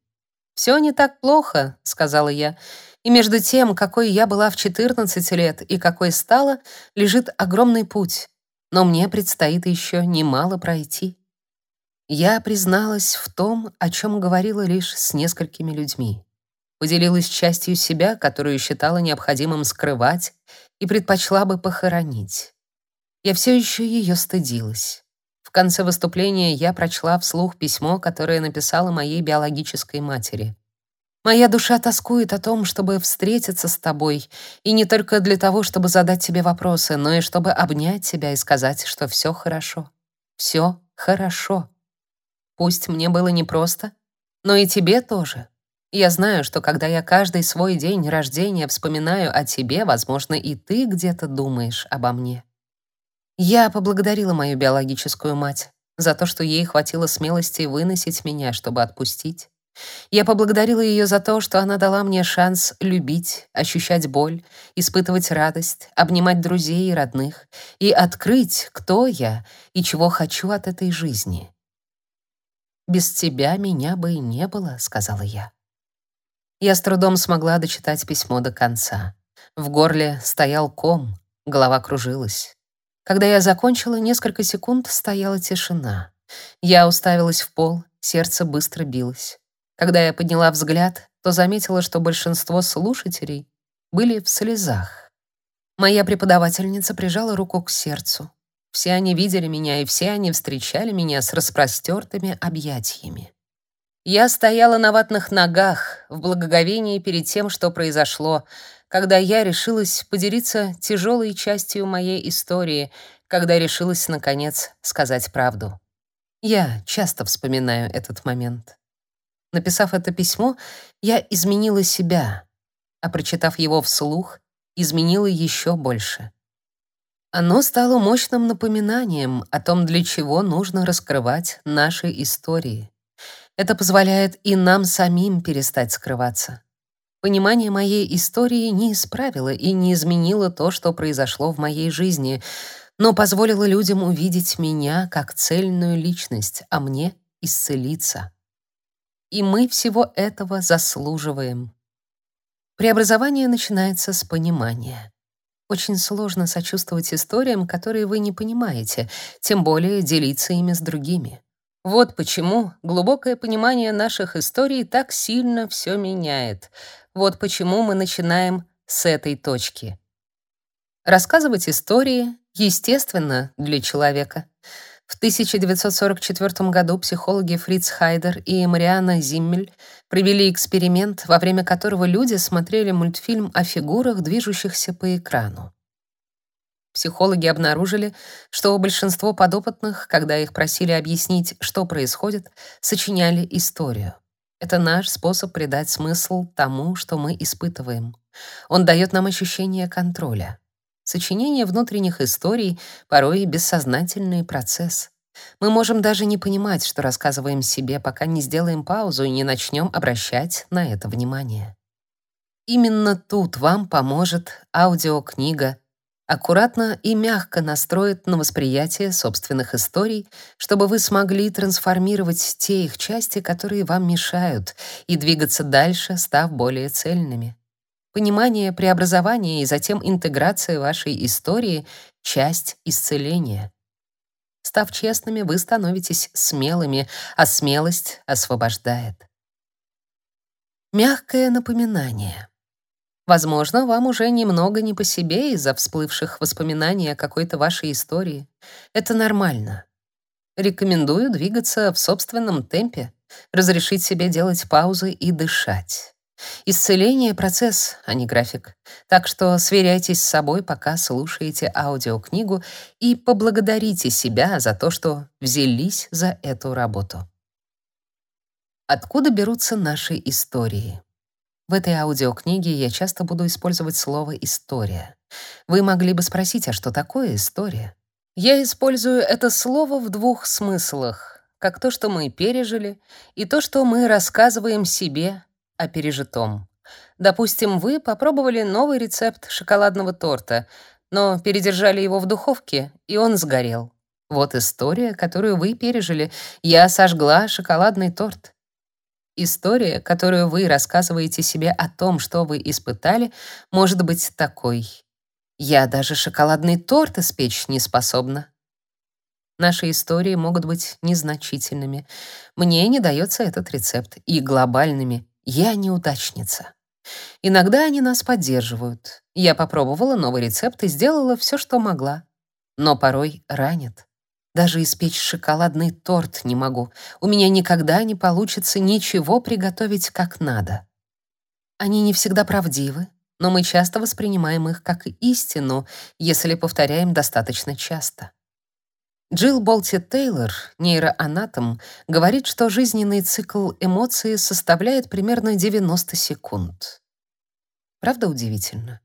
«Все не так плохо», — сказала я, и между тем, какой я была в 14 лет и какой стала, лежит огромный путь, но мне предстоит еще немало пройти. Я призналась в том, о чем говорила лишь с несколькими людьми. Поделилась частью себя, которую считала необходимым скрывать и предпочла бы похоронить. Я все еще ее стыдилась. В конце выступления я прочла вслух письмо, которое написала моей биологической матери. Моя душа тоскует о том, чтобы встретиться с тобой, и не только для того, чтобы задать тебе вопросы, но и чтобы обнять тебя и сказать, что все хорошо. Все хорошо. Пусть мне было непросто, но и тебе тоже. Я знаю, что когда я каждый свой день рождения вспоминаю о тебе, возможно, и ты где-то думаешь обо мне. Я поблагодарила мою биологическую мать за то, что ей хватило смелости выносить меня, чтобы отпустить. Я поблагодарила ее за то, что она дала мне шанс любить, ощущать боль, испытывать радость, обнимать друзей и родных и открыть, кто я и чего хочу от этой жизни. «Без тебя меня бы и не было», — сказала я. Я с трудом смогла дочитать письмо до конца. В горле стоял ком, голова кружилась. Когда я закончила, несколько секунд стояла тишина. Я уставилась в пол, сердце быстро билось. Когда я подняла взгляд, то заметила, что большинство слушателей были в слезах. Моя преподавательница прижала руку к сердцу. Все они видели меня, и все они встречали меня с распростертыми объятиями. Я стояла на ватных ногах в благоговении перед тем, что произошло, когда я решилась поделиться тяжелой частью моей истории, когда решилась, наконец, сказать правду. Я часто вспоминаю этот момент. Написав это письмо, я изменила себя, а прочитав его вслух, изменила еще больше. Оно стало мощным напоминанием о том, для чего нужно раскрывать наши истории. Это позволяет и нам самим перестать скрываться. Понимание моей истории не исправило и не изменило то, что произошло в моей жизни, но позволило людям увидеть меня как цельную личность, а мне исцелиться и мы всего этого заслуживаем. Преобразование начинается с понимания. Очень сложно сочувствовать историям, которые вы не понимаете, тем более делиться ими с другими. Вот почему глубокое понимание наших историй так сильно все меняет. Вот почему мы начинаем с этой точки. Рассказывать истории естественно для человека. В 1944 году психологи Фриц Хайдер и Мариана Зиммель провели эксперимент, во время которого люди смотрели мультфильм о фигурах, движущихся по экрану. Психологи обнаружили, что большинство подопытных, когда их просили объяснить, что происходит, сочиняли историю. Это наш способ придать смысл тому, что мы испытываем. Он дает нам ощущение контроля. Сочинение внутренних историй порой бессознательный процесс. Мы можем даже не понимать, что рассказываем себе, пока не сделаем паузу и не начнем обращать на это внимание. Именно тут вам поможет аудиокнига, аккуратно и мягко настроит на восприятие собственных историй, чтобы вы смогли трансформировать те их части, которые вам мешают, и двигаться дальше, став более цельными. Понимание преобразования и затем интеграция вашей истории — часть исцеления. Став честными, вы становитесь смелыми, а смелость освобождает. Мягкое напоминание. Возможно, вам уже немного не по себе из-за всплывших воспоминаний о какой-то вашей истории. Это нормально. Рекомендую двигаться в собственном темпе, разрешить себе делать паузы и дышать. Исцеление — процесс, а не график. Так что сверяйтесь с собой, пока слушаете аудиокнигу, и поблагодарите себя за то, что взялись за эту работу. Откуда берутся наши истории? В этой аудиокниге я часто буду использовать слово «история». Вы могли бы спросить, а что такое история? Я использую это слово в двух смыслах, как то, что мы пережили, и то, что мы рассказываем себе о пережитом. Допустим, вы попробовали новый рецепт шоколадного торта, но передержали его в духовке, и он сгорел. Вот история, которую вы пережили. Я сожгла шоколадный торт. История, которую вы рассказываете себе о том, что вы испытали, может быть такой. Я даже шоколадный торт испечь не способна. Наши истории могут быть незначительными. Мне не дается этот рецепт. И глобальными. Я неудачница. Иногда они нас поддерживают. Я попробовала новый рецепт и сделала все, что могла. Но порой ранят. Даже испечь шоколадный торт не могу. У меня никогда не получится ничего приготовить как надо. Они не всегда правдивы, но мы часто воспринимаем их как истину, если повторяем достаточно часто. Джилл Болти Тейлор, нейроанатом, говорит, что жизненный цикл эмоций составляет примерно 90 секунд. Правда удивительно?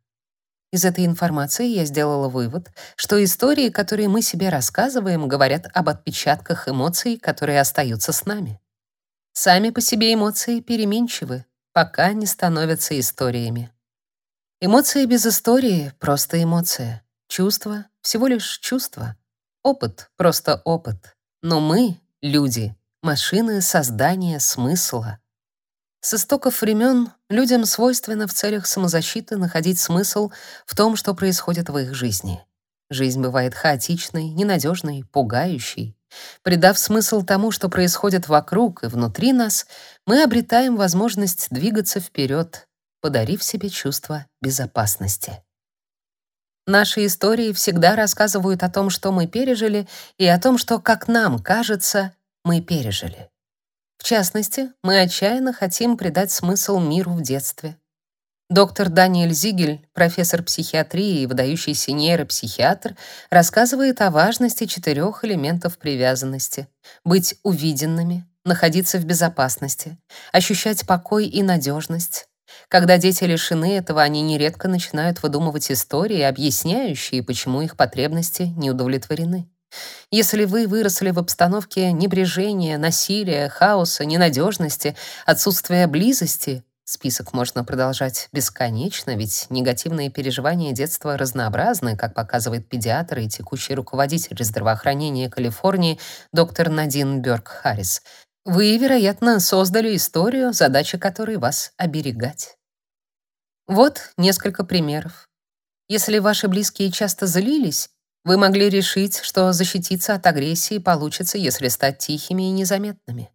Из этой информации я сделала вывод, что истории, которые мы себе рассказываем, говорят об отпечатках эмоций, которые остаются с нами. Сами по себе эмоции переменчивы, пока не становятся историями. Эмоции без истории — просто эмоция. Чувство — всего лишь чувство. Опыт — просто опыт. Но мы, люди, машины создания смысла. С истоков времен людям свойственно в целях самозащиты находить смысл в том, что происходит в их жизни. Жизнь бывает хаотичной, ненадежной, пугающей. Придав смысл тому, что происходит вокруг и внутри нас, мы обретаем возможность двигаться вперед, подарив себе чувство безопасности. Наши истории всегда рассказывают о том, что мы пережили, и о том, что, как нам кажется, мы пережили. В частности, мы отчаянно хотим придать смысл миру в детстве. Доктор Даниэль Зигель, профессор психиатрии и выдающийся нейропсихиатр, рассказывает о важности четырех элементов привязанности: быть увиденными, находиться в безопасности, ощущать покой и надежность. Когда дети лишены этого, они нередко начинают выдумывать истории, объясняющие, почему их потребности не удовлетворены. Если вы выросли в обстановке небрежения, насилия, хаоса, ненадежности, отсутствия близости, список можно продолжать бесконечно, ведь негативные переживания детства разнообразны, как показывает педиатр и текущий руководитель здравоохранения Калифорнии доктор Надин Бёрк-Харрис. Вы, вероятно, создали историю, задача которой вас оберегать. Вот несколько примеров. Если ваши близкие часто злились, вы могли решить, что защититься от агрессии получится, если стать тихими и незаметными.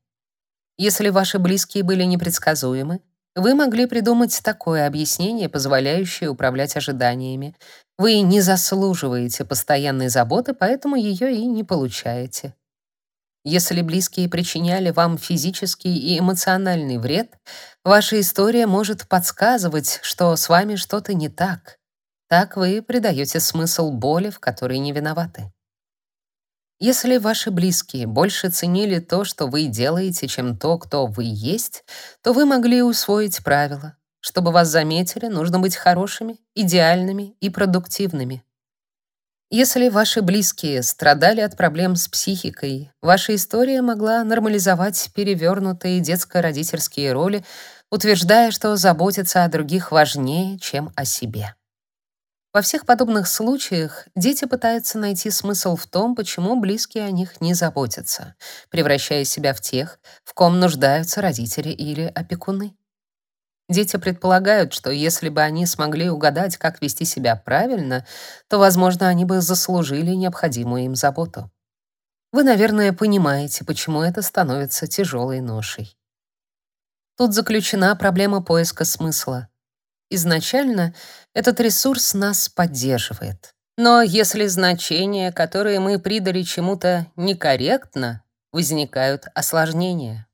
Если ваши близкие были непредсказуемы, вы могли придумать такое объяснение, позволяющее управлять ожиданиями. Вы не заслуживаете постоянной заботы, поэтому ее и не получаете. Если близкие причиняли вам физический и эмоциональный вред, ваша история может подсказывать, что с вами что-то не так. Так вы придаете смысл боли, в которой не виноваты. Если ваши близкие больше ценили то, что вы делаете, чем то, кто вы есть, то вы могли усвоить правило. Чтобы вас заметили, нужно быть хорошими, идеальными и продуктивными. Если ваши близкие страдали от проблем с психикой, ваша история могла нормализовать перевернутые детско-родительские роли, утверждая, что заботиться о других важнее, чем о себе. Во всех подобных случаях дети пытаются найти смысл в том, почему близкие о них не заботятся, превращая себя в тех, в ком нуждаются родители или опекуны. Дети предполагают, что если бы они смогли угадать, как вести себя правильно, то, возможно, они бы заслужили необходимую им заботу. Вы, наверное, понимаете, почему это становится тяжелой ношей. Тут заключена проблема поиска смысла. Изначально этот ресурс нас поддерживает. Но если значения, которые мы придали чему-то, некорректно, возникают осложнения.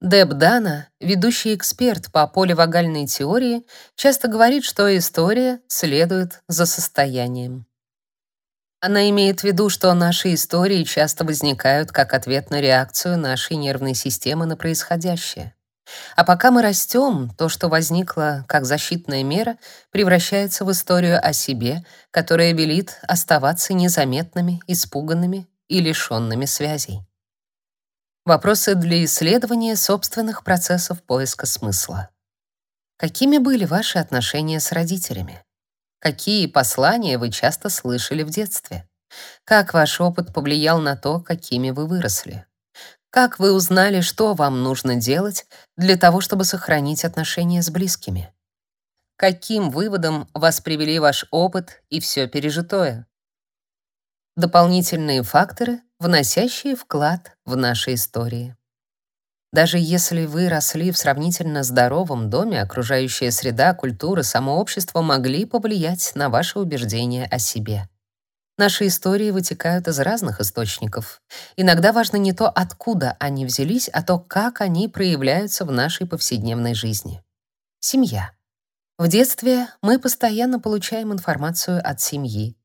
Деб Дана, ведущий эксперт по поливагальной теории, часто говорит, что история следует за состоянием. Она имеет в виду, что наши истории часто возникают как ответ на реакцию нашей нервной системы на происходящее. А пока мы растем, то, что возникло как защитная мера, превращается в историю о себе, которая велит оставаться незаметными, испуганными и лишенными связей. Вопросы для исследования собственных процессов поиска смысла. Какими были ваши отношения с родителями? Какие послания вы часто слышали в детстве? Как ваш опыт повлиял на то, какими вы выросли? Как вы узнали, что вам нужно делать для того, чтобы сохранить отношения с близкими? Каким выводом вас привели ваш опыт и все пережитое? Дополнительные факторы, вносящие вклад в наши истории. Даже если вы росли в сравнительно здоровом доме, окружающая среда, культура, само общество могли повлиять на ваши убеждения о себе. Наши истории вытекают из разных источников. Иногда важно не то, откуда они взялись, а то, как они проявляются в нашей повседневной жизни. Семья. В детстве мы постоянно получаем информацию от семьи.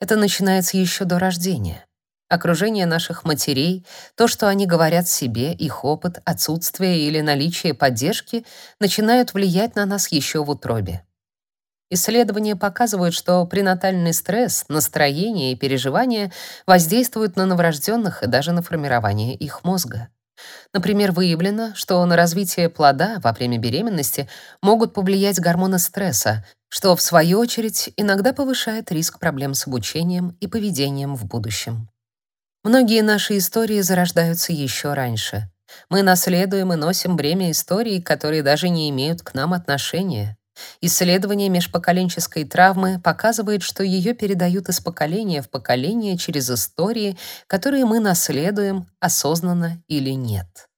Это начинается еще до рождения. Окружение наших матерей, то, что они говорят себе, их опыт, отсутствие или наличие поддержки начинают влиять на нас еще в утробе. Исследования показывают, что пренатальный стресс, настроение и переживания воздействуют на новорожденных и даже на формирование их мозга. Например, выявлено, что на развитие плода во время беременности могут повлиять гормоны стресса, что в свою очередь иногда повышает риск проблем с обучением и поведением в будущем. Многие наши истории зарождаются еще раньше. Мы наследуем и носим бремя историй, которые даже не имеют к нам отношения. Исследование межпоколенческой травмы показывает, что ее передают из поколения в поколение через истории, которые мы наследуем, осознанно или нет.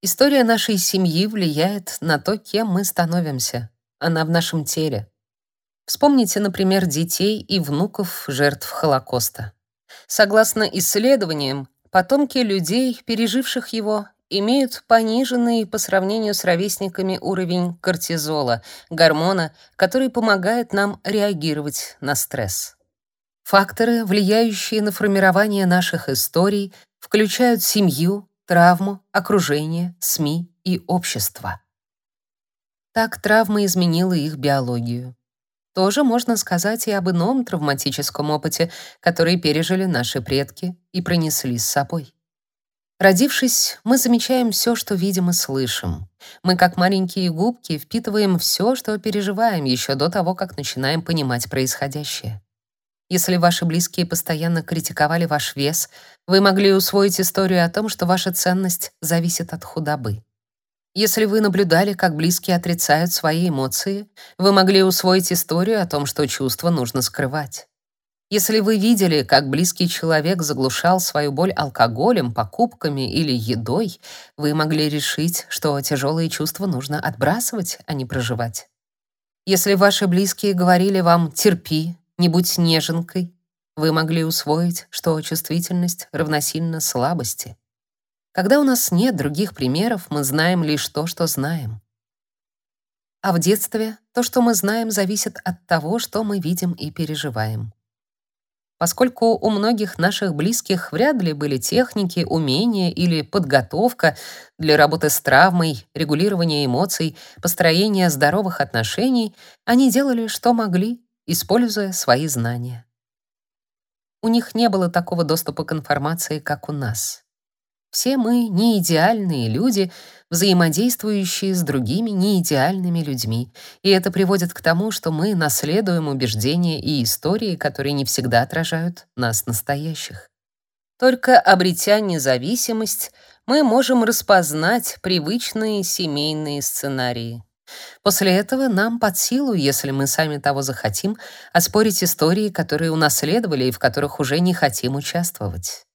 История нашей семьи влияет на то, кем мы становимся. Она в нашем теле. Вспомните, например, детей и внуков жертв Холокоста. Согласно исследованиям, потомки людей, переживших его, имеют пониженный по сравнению с ровесниками уровень кортизола, гормона, который помогает нам реагировать на стресс. Факторы, влияющие на формирование наших историй, включают семью, травму, окружение, СМИ и общество. Так травма изменила их биологию. Тоже можно сказать и об ином травматическом опыте, который пережили наши предки и пронесли с собой. Родившись, мы замечаем все, что видим и слышим. Мы, как маленькие губки, впитываем все, что переживаем еще до того, как начинаем понимать происходящее. Если ваши близкие постоянно критиковали ваш вес, вы могли усвоить историю о том, что ваша ценность зависит от худобы. Если вы наблюдали, как близкие отрицают свои эмоции, вы могли усвоить историю о том, что чувства нужно скрывать. Если вы видели, как близкий человек заглушал свою боль алкоголем, покупками или едой, вы могли решить, что тяжелые чувства нужно отбрасывать, а не проживать. Если ваши близкие говорили вам «терпи, не будь неженкой», вы могли усвоить, что чувствительность равносильна слабости. Когда у нас нет других примеров, мы знаем лишь то, что знаем. А в детстве то, что мы знаем, зависит от того, что мы видим и переживаем. Поскольку у многих наших близких вряд ли были техники, умения или подготовка для работы с травмой, регулирования эмоций, построения здоровых отношений, они делали, что могли, используя свои знания. У них не было такого доступа к информации, как у нас. Все мы не идеальные люди, взаимодействующие с другими неидеальными людьми, и это приводит к тому, что мы наследуем убеждения и истории, которые не всегда отражают нас настоящих. Только обретя независимость, мы можем распознать привычные семейные сценарии. После этого нам под силу, если мы сами того захотим, оспорить истории, которые унаследовали и в которых уже не хотим участвовать.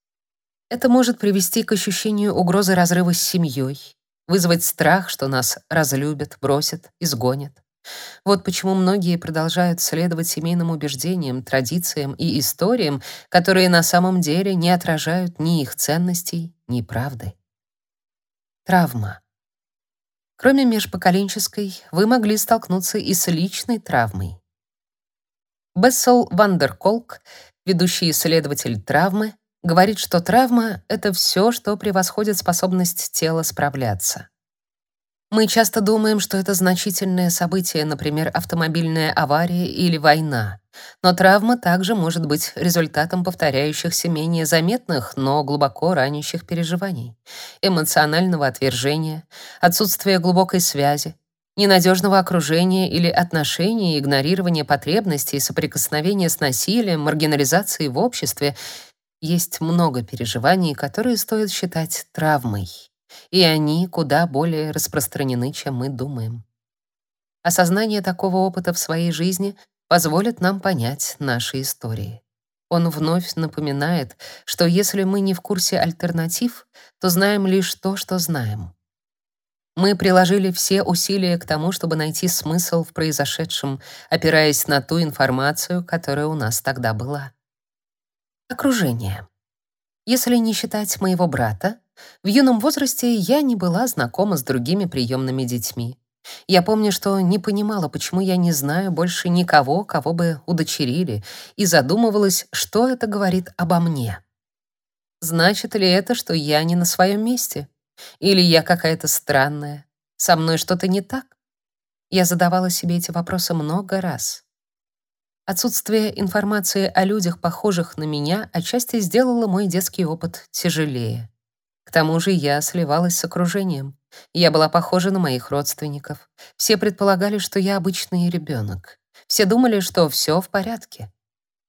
Это может привести к ощущению угрозы разрыва с семьей, вызвать страх, что нас разлюбят, бросят, изгонят. Вот почему многие продолжают следовать семейным убеждениям, традициям и историям, которые на самом деле не отражают ни их ценностей, ни правды. Травма. Кроме межпоколенческой, вы могли столкнуться и с личной травмой. Бессел Вандерколк, ведущий исследователь травмы, говорит, что травма — это все, что превосходит способность тела справляться. Мы часто думаем, что это значительное событие, например, автомобильная авария или война. Но травма также может быть результатом повторяющихся менее заметных, но глубоко ранящих переживаний, эмоционального отвержения, отсутствия глубокой связи, ненадежного окружения или отношений, игнорирования потребностей, соприкосновения с насилием, маргинализации в обществе. Есть много переживаний, которые стоит считать травмой и они куда более распространены, чем мы думаем. Осознание такого опыта в своей жизни позволит нам понять наши истории. Он вновь напоминает, что если мы не в курсе альтернатив, то знаем лишь то, что знаем. Мы приложили все усилия к тому, чтобы найти смысл в произошедшем, опираясь на ту информацию, которая у нас тогда была. Окружение. Если не считать моего брата, в юном возрасте я не была знакома с другими приемными детьми. Я помню, что не понимала, почему я не знаю больше никого, кого бы удочерили, и задумывалась, что это говорит обо мне. Значит ли это, что я не на своем месте? Или я какая-то странная? Со мной что-то не так? Я задавала себе эти вопросы много раз. Отсутствие информации о людях, похожих на меня, отчасти сделало мой детский опыт тяжелее. К тому же я сливалась с окружением. Я была похожа на моих родственников. Все предполагали, что я обычный ребенок. Все думали, что все в порядке.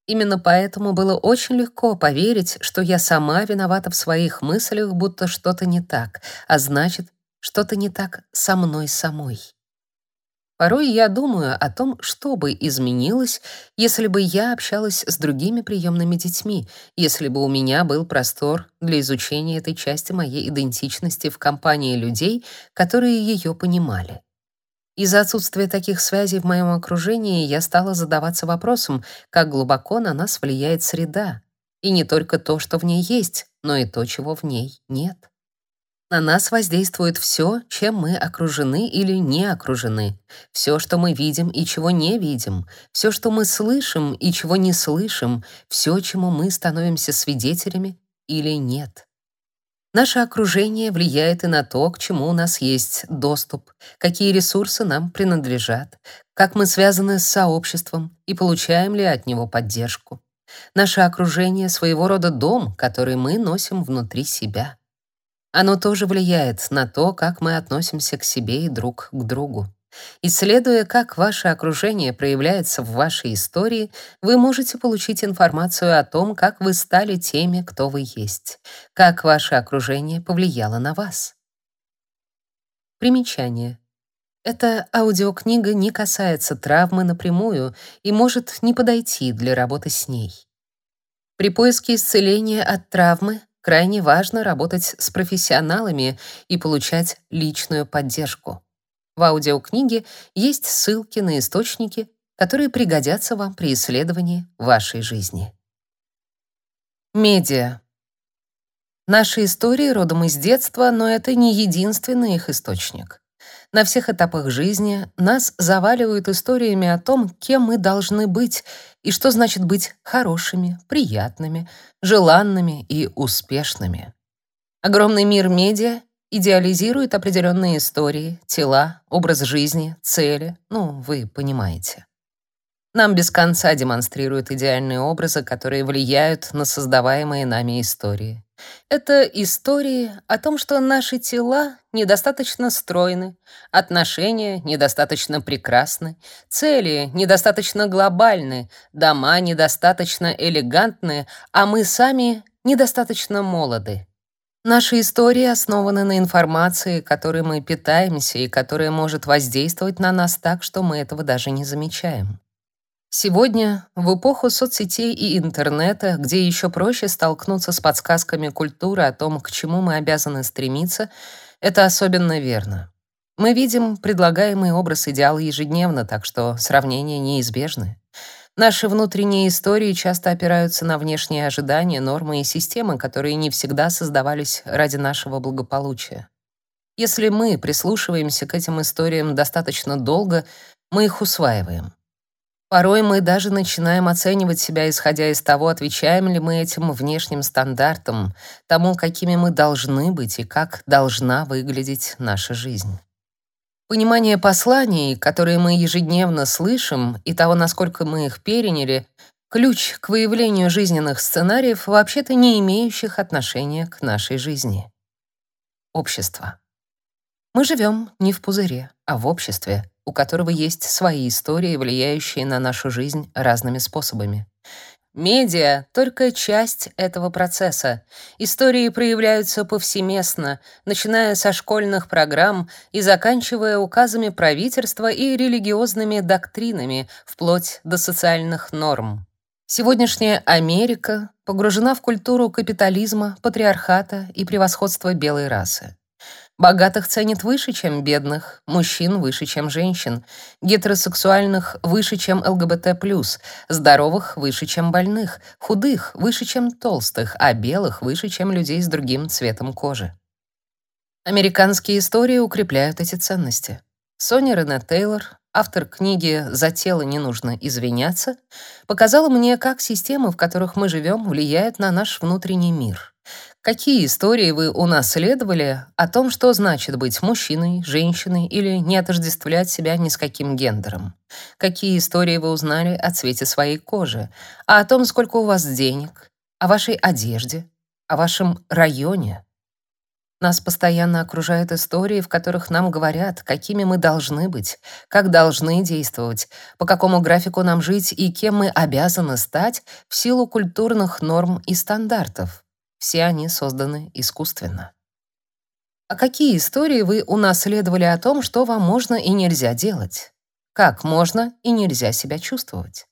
Именно поэтому было очень легко поверить, что я сама виновата в своих мыслях, будто что-то не так, а значит, что-то не так со мной самой. Порой я думаю о том, что бы изменилось, если бы я общалась с другими приемными детьми, если бы у меня был простор для изучения этой части моей идентичности в компании людей, которые ее понимали. Из-за отсутствия таких связей в моем окружении я стала задаваться вопросом, как глубоко на нас влияет среда, и не только то, что в ней есть, но и то, чего в ней нет. На нас воздействует все, чем мы окружены или не окружены, все, что мы видим и чего не видим, все, что мы слышим и чего не слышим, все, чему мы становимся свидетелями или нет. Наше окружение влияет и на то, к чему у нас есть доступ, какие ресурсы нам принадлежат, как мы связаны с сообществом и получаем ли от него поддержку. Наше окружение — своего рода дом, который мы носим внутри себя. Оно тоже влияет на то, как мы относимся к себе и друг к другу. Исследуя, как ваше окружение проявляется в вашей истории, вы можете получить информацию о том, как вы стали теми, кто вы есть, как ваше окружение повлияло на вас. Примечание. Эта аудиокнига не касается травмы напрямую и может не подойти для работы с ней. При поиске исцеления от травмы Крайне важно работать с профессионалами и получать личную поддержку. В аудиокниге есть ссылки на источники, которые пригодятся вам при исследовании вашей жизни. Медиа. Наши истории родом из детства, но это не единственный их источник. На всех этапах жизни нас заваливают историями о том, кем мы должны быть и что значит быть хорошими, приятными, желанными и успешными. Огромный мир медиа идеализирует определенные истории, тела, образ жизни, цели, ну, вы понимаете. Нам без конца демонстрируют идеальные образы, которые влияют на создаваемые нами истории. Это истории о том, что наши тела недостаточно стройны, отношения недостаточно прекрасны, цели недостаточно глобальны, дома недостаточно элегантны, а мы сами недостаточно молоды. Наши истории основаны на информации, которой мы питаемся и которая может воздействовать на нас так, что мы этого даже не замечаем. Сегодня, в эпоху соцсетей и интернета, где еще проще столкнуться с подсказками культуры о том, к чему мы обязаны стремиться, это особенно верно. Мы видим предлагаемый образ идеала ежедневно, так что сравнения неизбежны. Наши внутренние истории часто опираются на внешние ожидания, нормы и системы, которые не всегда создавались ради нашего благополучия. Если мы прислушиваемся к этим историям достаточно долго, мы их усваиваем. Порой мы даже начинаем оценивать себя, исходя из того, отвечаем ли мы этим внешним стандартам, тому, какими мы должны быть и как должна выглядеть наша жизнь. Понимание посланий, которые мы ежедневно слышим, и того, насколько мы их переняли, ключ к выявлению жизненных сценариев, вообще-то не имеющих отношения к нашей жизни. Общество. Мы живем не в пузыре, а в обществе, у которого есть свои истории, влияющие на нашу жизнь разными способами. Медиа — только часть этого процесса. Истории проявляются повсеместно, начиная со школьных программ и заканчивая указами правительства и религиозными доктринами, вплоть до социальных норм. Сегодняшняя Америка погружена в культуру капитализма, патриархата и превосходства белой расы. Богатых ценят выше, чем бедных, мужчин выше, чем женщин, гетеросексуальных выше, чем ЛГБТ+, здоровых выше, чем больных, худых выше, чем толстых, а белых выше, чем людей с другим цветом кожи. Американские истории укрепляют эти ценности. Соня Рене Тейлор, автор книги «За тело не нужно извиняться», показала мне, как системы, в которых мы живем, влияют на наш внутренний мир. Какие истории вы унаследовали о том, что значит быть мужчиной, женщиной или не отождествлять себя ни с каким гендером? Какие истории вы узнали о цвете своей кожи, а о том, сколько у вас денег, о вашей одежде, о вашем районе? Нас постоянно окружают истории, в которых нам говорят, какими мы должны быть, как должны действовать, по какому графику нам жить и кем мы обязаны стать в силу культурных норм и стандартов. Все они созданы искусственно. А какие истории вы унаследовали о том, что вам можно и нельзя делать? Как можно и нельзя себя чувствовать?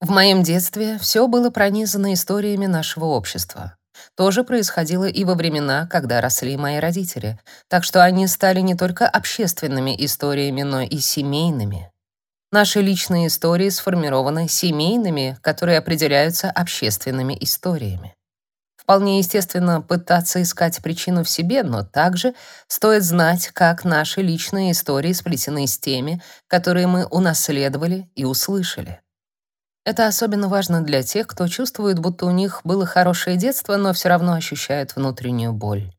В моем детстве все было пронизано историями нашего общества. То же происходило и во времена, когда росли мои родители, так что они стали не только общественными историями, но и семейными. Наши личные истории сформированы семейными, которые определяются общественными историями. Вполне естественно пытаться искать причину в себе, но также стоит знать, как наши личные истории сплетены с теми, которые мы унаследовали и услышали. Это особенно важно для тех, кто чувствует, будто у них было хорошее детство, но все равно ощущают внутреннюю боль.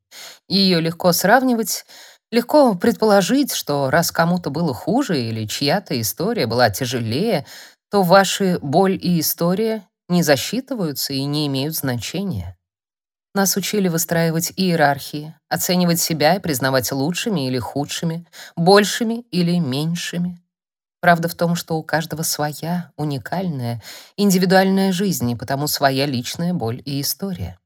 Ее легко сравнивать, легко предположить, что раз кому-то было хуже или чья-то история была тяжелее, то ваши боль и история не засчитываются и не имеют значения. Нас учили выстраивать иерархии, оценивать себя и признавать лучшими или худшими, большими или меньшими. Правда в том, что у каждого своя, уникальная, индивидуальная жизнь, и потому своя личная боль и история.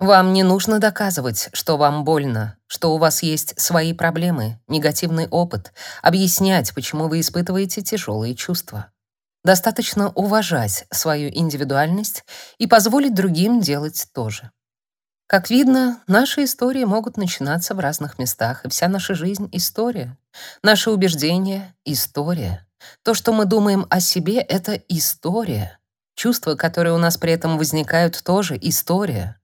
Вам не нужно доказывать, что вам больно, что у вас есть свои проблемы, негативный опыт, объяснять, почему вы испытываете тяжелые чувства. Достаточно уважать свою индивидуальность и позволить другим делать то же. Как видно, наши истории могут начинаться в разных местах, и вся наша жизнь — история. Наши убеждения — история. То, что мы думаем о себе — это история. Чувства, которые у нас при этом возникают, тоже история.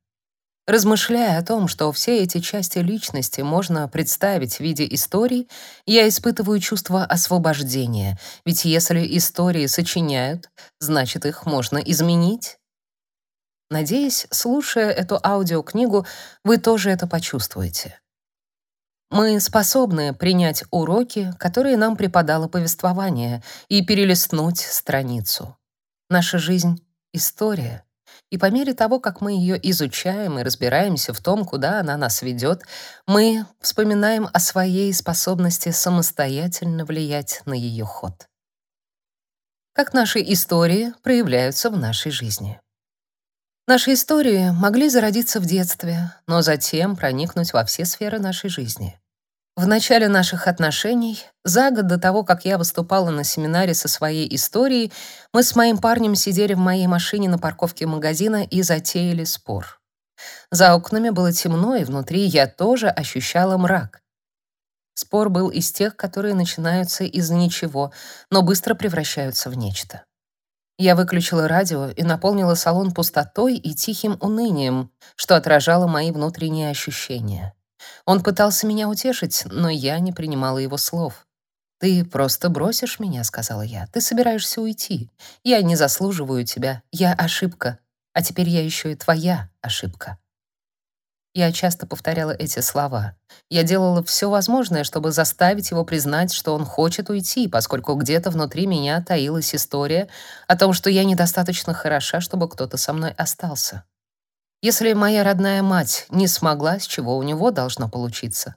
Размышляя о том, что все эти части личности можно представить в виде историй, я испытываю чувство освобождения, ведь если истории сочиняют, значит, их можно изменить. Надеюсь, слушая эту аудиокнигу, вы тоже это почувствуете. Мы способны принять уроки, которые нам преподало повествование, и перелистнуть страницу. Наша жизнь — история. И по мере того, как мы ее изучаем и разбираемся в том, куда она нас ведет, мы вспоминаем о своей способности самостоятельно влиять на ее ход. Как наши истории проявляются в нашей жизни. Наши истории могли зародиться в детстве, но затем проникнуть во все сферы нашей жизни. В начале наших отношений, за год до того, как я выступала на семинаре со своей историей, мы с моим парнем сидели в моей машине на парковке магазина и затеяли спор. За окнами было темно, и внутри я тоже ощущала мрак. Спор был из тех, которые начинаются из ничего, но быстро превращаются в нечто. Я выключила радио и наполнила салон пустотой и тихим унынием, что отражало мои внутренние ощущения. Он пытался меня утешить, но я не принимала его слов. «Ты просто бросишь меня», — сказала я. «Ты собираешься уйти. Я не заслуживаю тебя. Я ошибка. А теперь я еще и твоя ошибка». Я часто повторяла эти слова. Я делала все возможное, чтобы заставить его признать, что он хочет уйти, поскольку где-то внутри меня таилась история о том, что я недостаточно хороша, чтобы кто-то со мной остался. Если моя родная мать не смогла, с чего у него должно получиться?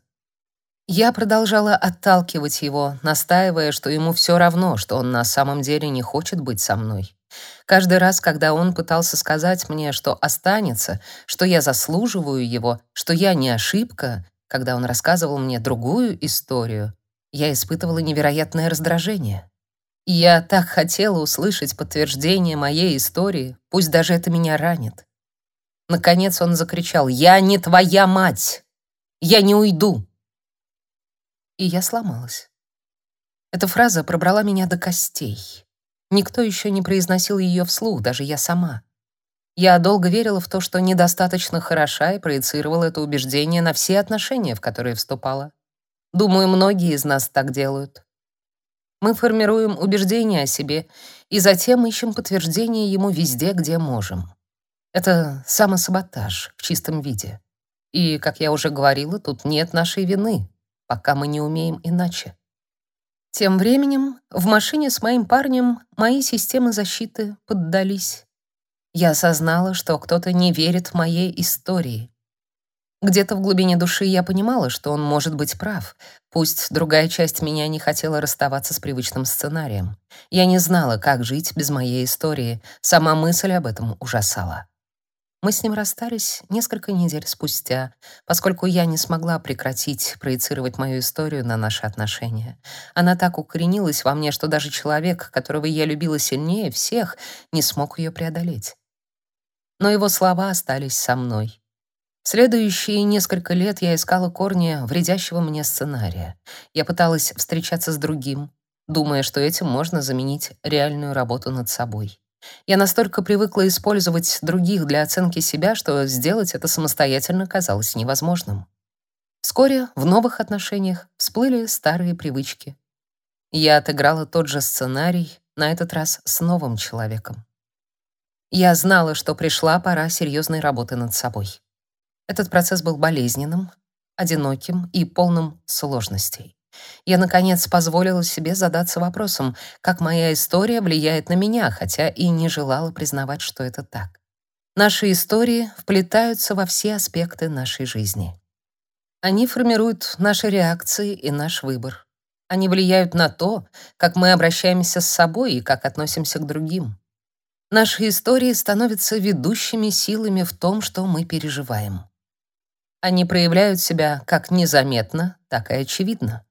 Я продолжала отталкивать его, настаивая, что ему все равно, что он на самом деле не хочет быть со мной. Каждый раз, когда он пытался сказать мне, что останется, что я заслуживаю его, что я не ошибка, когда он рассказывал мне другую историю, я испытывала невероятное раздражение. Я так хотела услышать подтверждение моей истории, пусть даже это меня ранит. Наконец он закричал «Я не твоя мать! Я не уйду!» И я сломалась. Эта фраза пробрала меня до костей. Никто еще не произносил ее вслух, даже я сама. Я долго верила в то, что недостаточно хороша и проецировала это убеждение на все отношения, в которые вступала. Думаю, многие из нас так делают. Мы формируем убеждение о себе и затем ищем подтверждение ему везде, где можем. Это самосаботаж в чистом виде. И, как я уже говорила, тут нет нашей вины, пока мы не умеем иначе. Тем временем в машине с моим парнем мои системы защиты поддались. Я осознала, что кто-то не верит моей истории. Где-то в глубине души я понимала, что он может быть прав. Пусть другая часть меня не хотела расставаться с привычным сценарием. Я не знала, как жить без моей истории. Сама мысль об этом ужасала. Мы с ним расстались несколько недель спустя, поскольку я не смогла прекратить проецировать мою историю на наши отношения. Она так укоренилась во мне, что даже человек, которого я любила сильнее всех, не смог ее преодолеть. Но его слова остались со мной. В следующие несколько лет я искала корни вредящего мне сценария. Я пыталась встречаться с другим, думая, что этим можно заменить реальную работу над собой. Я настолько привыкла использовать других для оценки себя, что сделать это самостоятельно казалось невозможным. Вскоре в новых отношениях всплыли старые привычки. Я отыграла тот же сценарий, на этот раз с новым человеком. Я знала, что пришла пора серьезной работы над собой. Этот процесс был болезненным, одиноким и полным сложностей. Я, наконец, позволила себе задаться вопросом, как моя история влияет на меня, хотя и не желала признавать, что это так. Наши истории вплетаются во все аспекты нашей жизни. Они формируют наши реакции и наш выбор. Они влияют на то, как мы обращаемся с собой и как относимся к другим. Наши истории становятся ведущими силами в том, что мы переживаем. Они проявляют себя как незаметно, так и очевидно.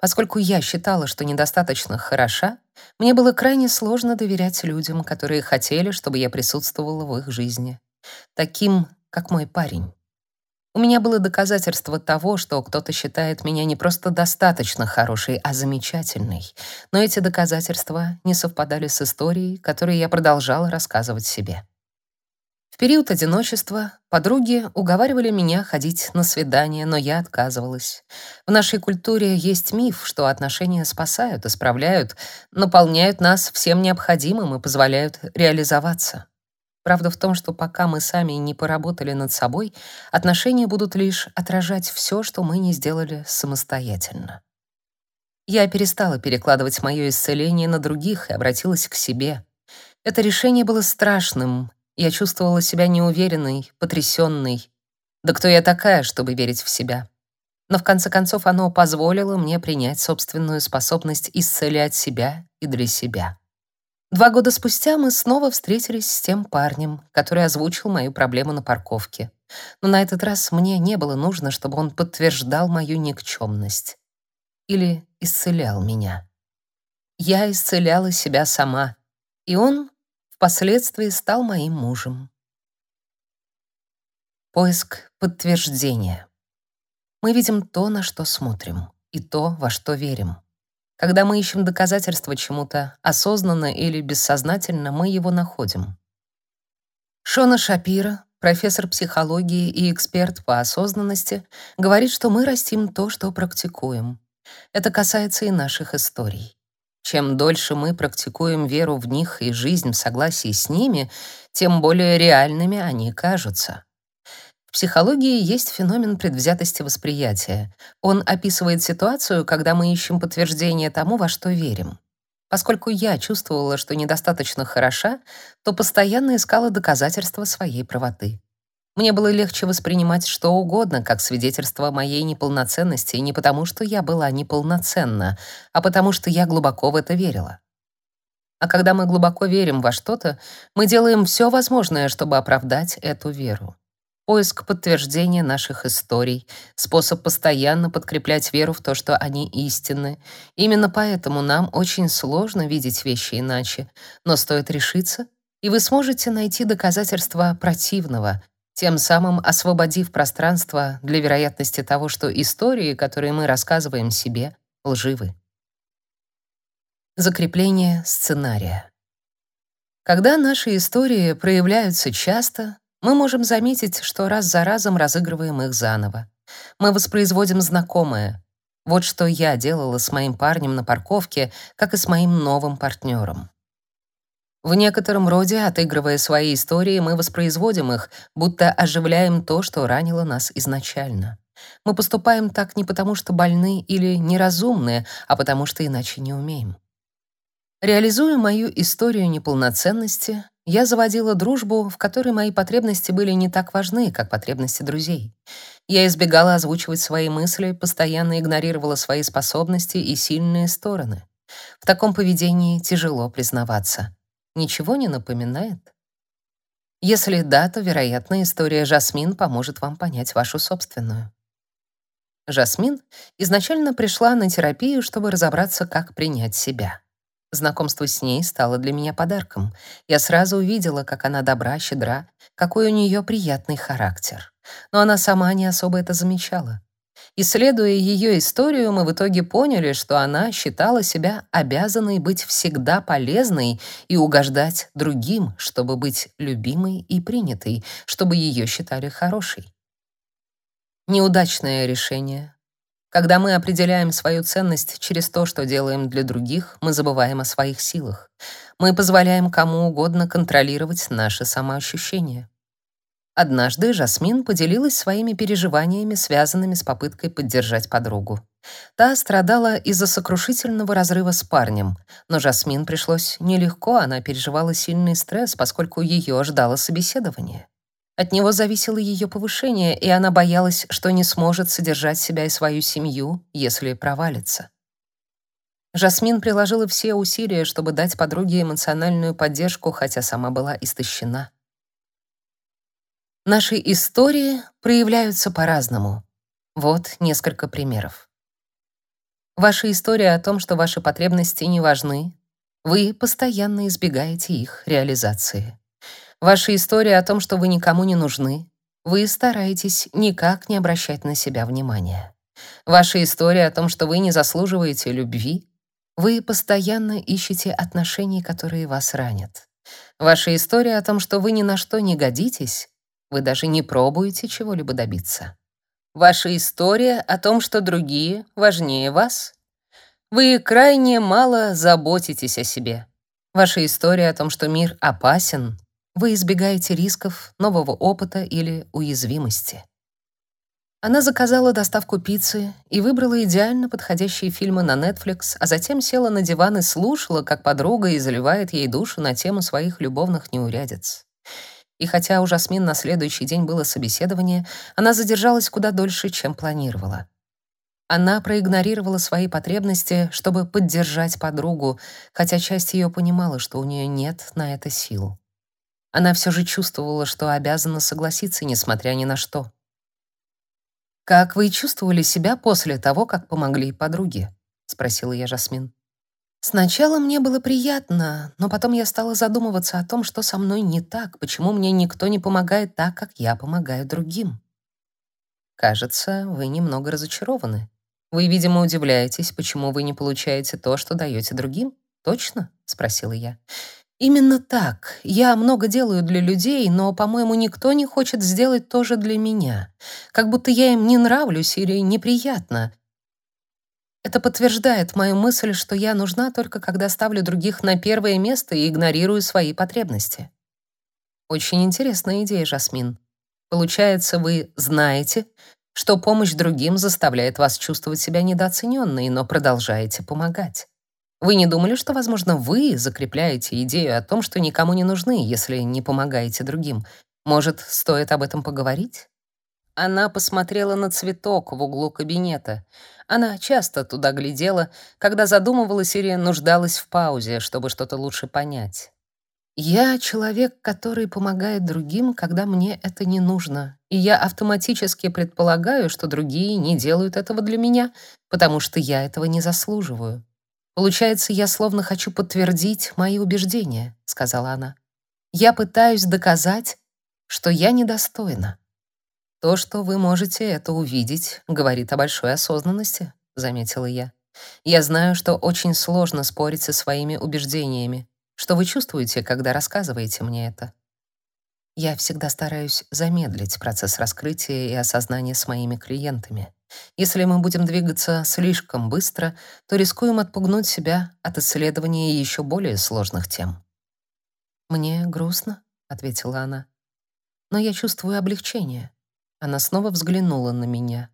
Поскольку я считала, что недостаточно хороша, мне было крайне сложно доверять людям, которые хотели, чтобы я присутствовала в их жизни. Таким, как мой парень. У меня было доказательство того, что кто-то считает меня не просто достаточно хорошей, а замечательной. Но эти доказательства не совпадали с историей, которую я продолжала рассказывать себе период одиночества подруги уговаривали меня ходить на свидания, но я отказывалась. В нашей культуре есть миф, что отношения спасают, исправляют, наполняют нас всем необходимым и позволяют реализоваться. Правда в том, что пока мы сами не поработали над собой, отношения будут лишь отражать все, что мы не сделали самостоятельно. Я перестала перекладывать мое исцеление на других и обратилась к себе. Это решение было страшным, я чувствовала себя неуверенной, потрясенной. Да кто я такая, чтобы верить в себя? Но в конце концов оно позволило мне принять собственную способность исцелять себя и для себя. Два года спустя мы снова встретились с тем парнем, который озвучил мою проблему на парковке. Но на этот раз мне не было нужно, чтобы он подтверждал мою никчемность или исцелял меня. Я исцеляла себя сама, и он впоследствии стал моим мужем. Поиск подтверждения. Мы видим то, на что смотрим, и то, во что верим. Когда мы ищем доказательства чему-то, осознанно или бессознательно, мы его находим. Шона Шапира, профессор психологии и эксперт по осознанности, говорит, что мы растим то, что практикуем. Это касается и наших историй. Чем дольше мы практикуем веру в них и жизнь в согласии с ними, тем более реальными они кажутся. В психологии есть феномен предвзятости восприятия. Он описывает ситуацию, когда мы ищем подтверждение тому, во что верим. Поскольку я чувствовала, что недостаточно хороша, то постоянно искала доказательства своей правоты. Мне было легче воспринимать что угодно как свидетельство моей неполноценности не потому, что я была неполноценна, а потому что я глубоко в это верила. А когда мы глубоко верим во что-то, мы делаем все возможное, чтобы оправдать эту веру поиск подтверждения наших историй, способ постоянно подкреплять веру в то, что они истинны. Именно поэтому нам очень сложно видеть вещи иначе, но стоит решиться, и вы сможете найти доказательства противного, тем самым освободив пространство для вероятности того, что истории, которые мы рассказываем себе, лживы. Закрепление сценария. Когда наши истории проявляются часто, мы можем заметить, что раз за разом разыгрываем их заново. Мы воспроизводим знакомое. Вот что я делала с моим парнем на парковке, как и с моим новым партнером. В некотором роде, отыгрывая свои истории, мы воспроизводим их, будто оживляем то, что ранило нас изначально. Мы поступаем так не потому, что больны или неразумны, а потому что иначе не умеем. Реализуя мою историю неполноценности, я заводила дружбу, в которой мои потребности были не так важны, как потребности друзей. Я избегала озвучивать свои мысли, постоянно игнорировала свои способности и сильные стороны. В таком поведении тяжело признаваться. Ничего не напоминает? Если да, то, вероятно, история Жасмин поможет вам понять вашу собственную. Жасмин изначально пришла на терапию, чтобы разобраться, как принять себя. Знакомство с ней стало для меня подарком. Я сразу увидела, как она добра, щедра, какой у нее приятный характер. Но она сама не особо это замечала. Исследуя ее историю, мы в итоге поняли, что она считала себя обязанной быть всегда полезной и угождать другим, чтобы быть любимой и принятой, чтобы ее считали хорошей. Неудачное решение, когда мы определяем свою ценность через то, что делаем для других, мы забываем о своих силах. Мы позволяем кому угодно контролировать наше самоощущение. Однажды Жасмин поделилась своими переживаниями, связанными с попыткой поддержать подругу. Та страдала из-за сокрушительного разрыва с парнем, но Жасмин пришлось нелегко, она переживала сильный стресс, поскольку ее ждало собеседование. От него зависело ее повышение, и она боялась, что не сможет содержать себя и свою семью, если провалится. Жасмин приложила все усилия, чтобы дать подруге эмоциональную поддержку, хотя сама была истощена. Наши истории проявляются по-разному. Вот несколько примеров. Ваша история о том, что ваши потребности не важны, вы постоянно избегаете их реализации. Ваша история о том, что вы никому не нужны. Вы стараетесь никак не обращать на себя внимания. Ваша история о том, что вы не заслуживаете любви. Вы постоянно ищете отношений, которые вас ранят. Ваша история о том, что вы ни на что не годитесь. Вы даже не пробуете чего-либо добиться. Ваша история о том, что другие важнее вас. Вы крайне мало заботитесь о себе. Ваша история о том, что мир опасен, вы избегаете рисков, нового опыта или уязвимости. Она заказала доставку пиццы и выбрала идеально подходящие фильмы на Netflix, а затем села на диван и слушала, как подруга изливает ей душу на тему своих любовных неурядиц. И хотя у Жасмин на следующий день было собеседование, она задержалась куда дольше, чем планировала. Она проигнорировала свои потребности, чтобы поддержать подругу, хотя часть ее понимала, что у нее нет на это сил. Она все же чувствовала, что обязана согласиться, несмотря ни на что. «Как вы чувствовали себя после того, как помогли подруге?» — спросила я Жасмин. Сначала мне было приятно, но потом я стала задумываться о том, что со мной не так, почему мне никто не помогает так, как я помогаю другим. Кажется, вы немного разочарованы. Вы, видимо, удивляетесь, почему вы не получаете то, что даете другим. Точно? спросила я. Именно так. Я много делаю для людей, но, по-моему, никто не хочет сделать то же для меня. Как будто я им не нравлюсь или неприятна. Это подтверждает мою мысль, что я нужна только когда ставлю других на первое место и игнорирую свои потребности. Очень интересная идея, Жасмин. Получается, вы знаете, что помощь другим заставляет вас чувствовать себя недооцененной, но продолжаете помогать. Вы не думали, что, возможно, вы закрепляете идею о том, что никому не нужны, если не помогаете другим? Может, стоит об этом поговорить? Она посмотрела на цветок в углу кабинета. Она часто туда глядела, когда задумывалась или нуждалась в паузе, чтобы что-то лучше понять. Я человек, который помогает другим, когда мне это не нужно, и я автоматически предполагаю, что другие не делают этого для меня, потому что я этого не заслуживаю. Получается, я словно хочу подтвердить мои убеждения, сказала она. Я пытаюсь доказать, что я недостойна. То, что вы можете это увидеть, говорит о большой осознанности, заметила я. Я знаю, что очень сложно спорить со своими убеждениями. Что вы чувствуете, когда рассказываете мне это? Я всегда стараюсь замедлить процесс раскрытия и осознания с моими клиентами. Если мы будем двигаться слишком быстро, то рискуем отпугнуть себя от исследования еще более сложных тем. «Мне грустно», — ответила она. «Но я чувствую облегчение». Она снова взглянула на меня.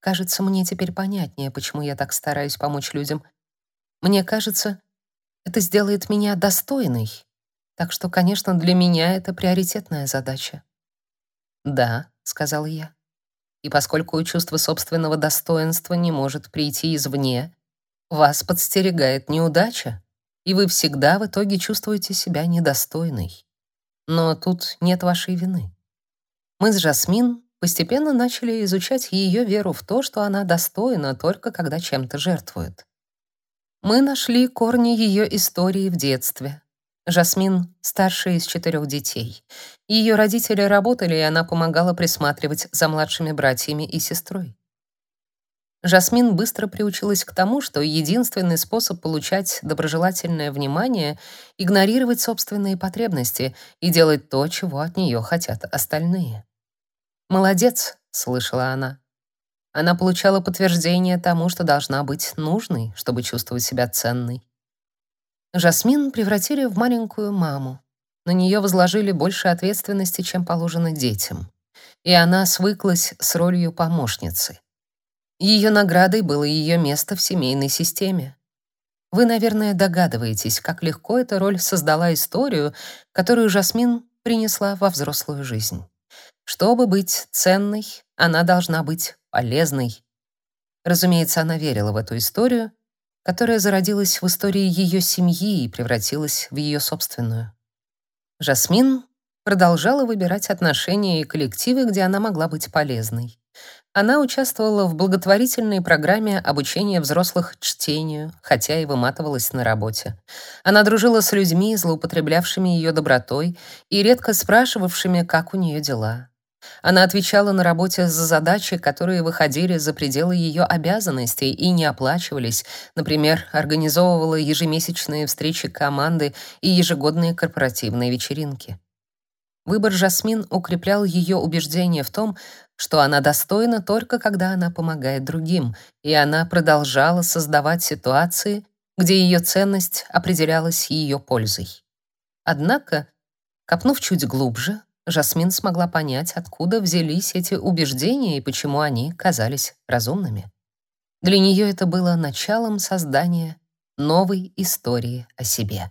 «Кажется, мне теперь понятнее, почему я так стараюсь помочь людям. Мне кажется, это сделает меня достойной. Так что, конечно, для меня это приоритетная задача». «Да», — сказал я. И поскольку чувство собственного достоинства не может прийти извне, вас подстерегает неудача, и вы всегда в итоге чувствуете себя недостойной. Но тут нет вашей вины. Мы с Жасмин постепенно начали изучать ее веру в то, что она достойна только когда чем-то жертвует. Мы нашли корни ее истории в детстве, Жасмин — старшая из четырех детей. Ее родители работали, и она помогала присматривать за младшими братьями и сестрой. Жасмин быстро приучилась к тому, что единственный способ получать доброжелательное внимание — игнорировать собственные потребности и делать то, чего от нее хотят остальные. «Молодец», — слышала она. Она получала подтверждение тому, что должна быть нужной, чтобы чувствовать себя ценной. Жасмин превратили в маленькую маму. На нее возложили больше ответственности, чем положено детям. И она свыклась с ролью помощницы. Ее наградой было ее место в семейной системе. Вы, наверное, догадываетесь, как легко эта роль создала историю, которую Жасмин принесла во взрослую жизнь. Чтобы быть ценной, она должна быть полезной. Разумеется, она верила в эту историю которая зародилась в истории ее семьи и превратилась в ее собственную. Жасмин продолжала выбирать отношения и коллективы, где она могла быть полезной. Она участвовала в благотворительной программе обучения взрослых чтению, хотя и выматывалась на работе. Она дружила с людьми, злоупотреблявшими ее добротой и редко спрашивавшими, как у нее дела. Она отвечала на работе за задачи, которые выходили за пределы ее обязанностей и не оплачивались. Например, организовывала ежемесячные встречи команды и ежегодные корпоративные вечеринки. Выбор Жасмин укреплял ее убеждение в том, что она достойна только когда она помогает другим, и она продолжала создавать ситуации, где ее ценность определялась ее пользой. Однако, копнув чуть глубже, Жасмин смогла понять, откуда взялись эти убеждения и почему они казались разумными. Для нее это было началом создания новой истории о себе.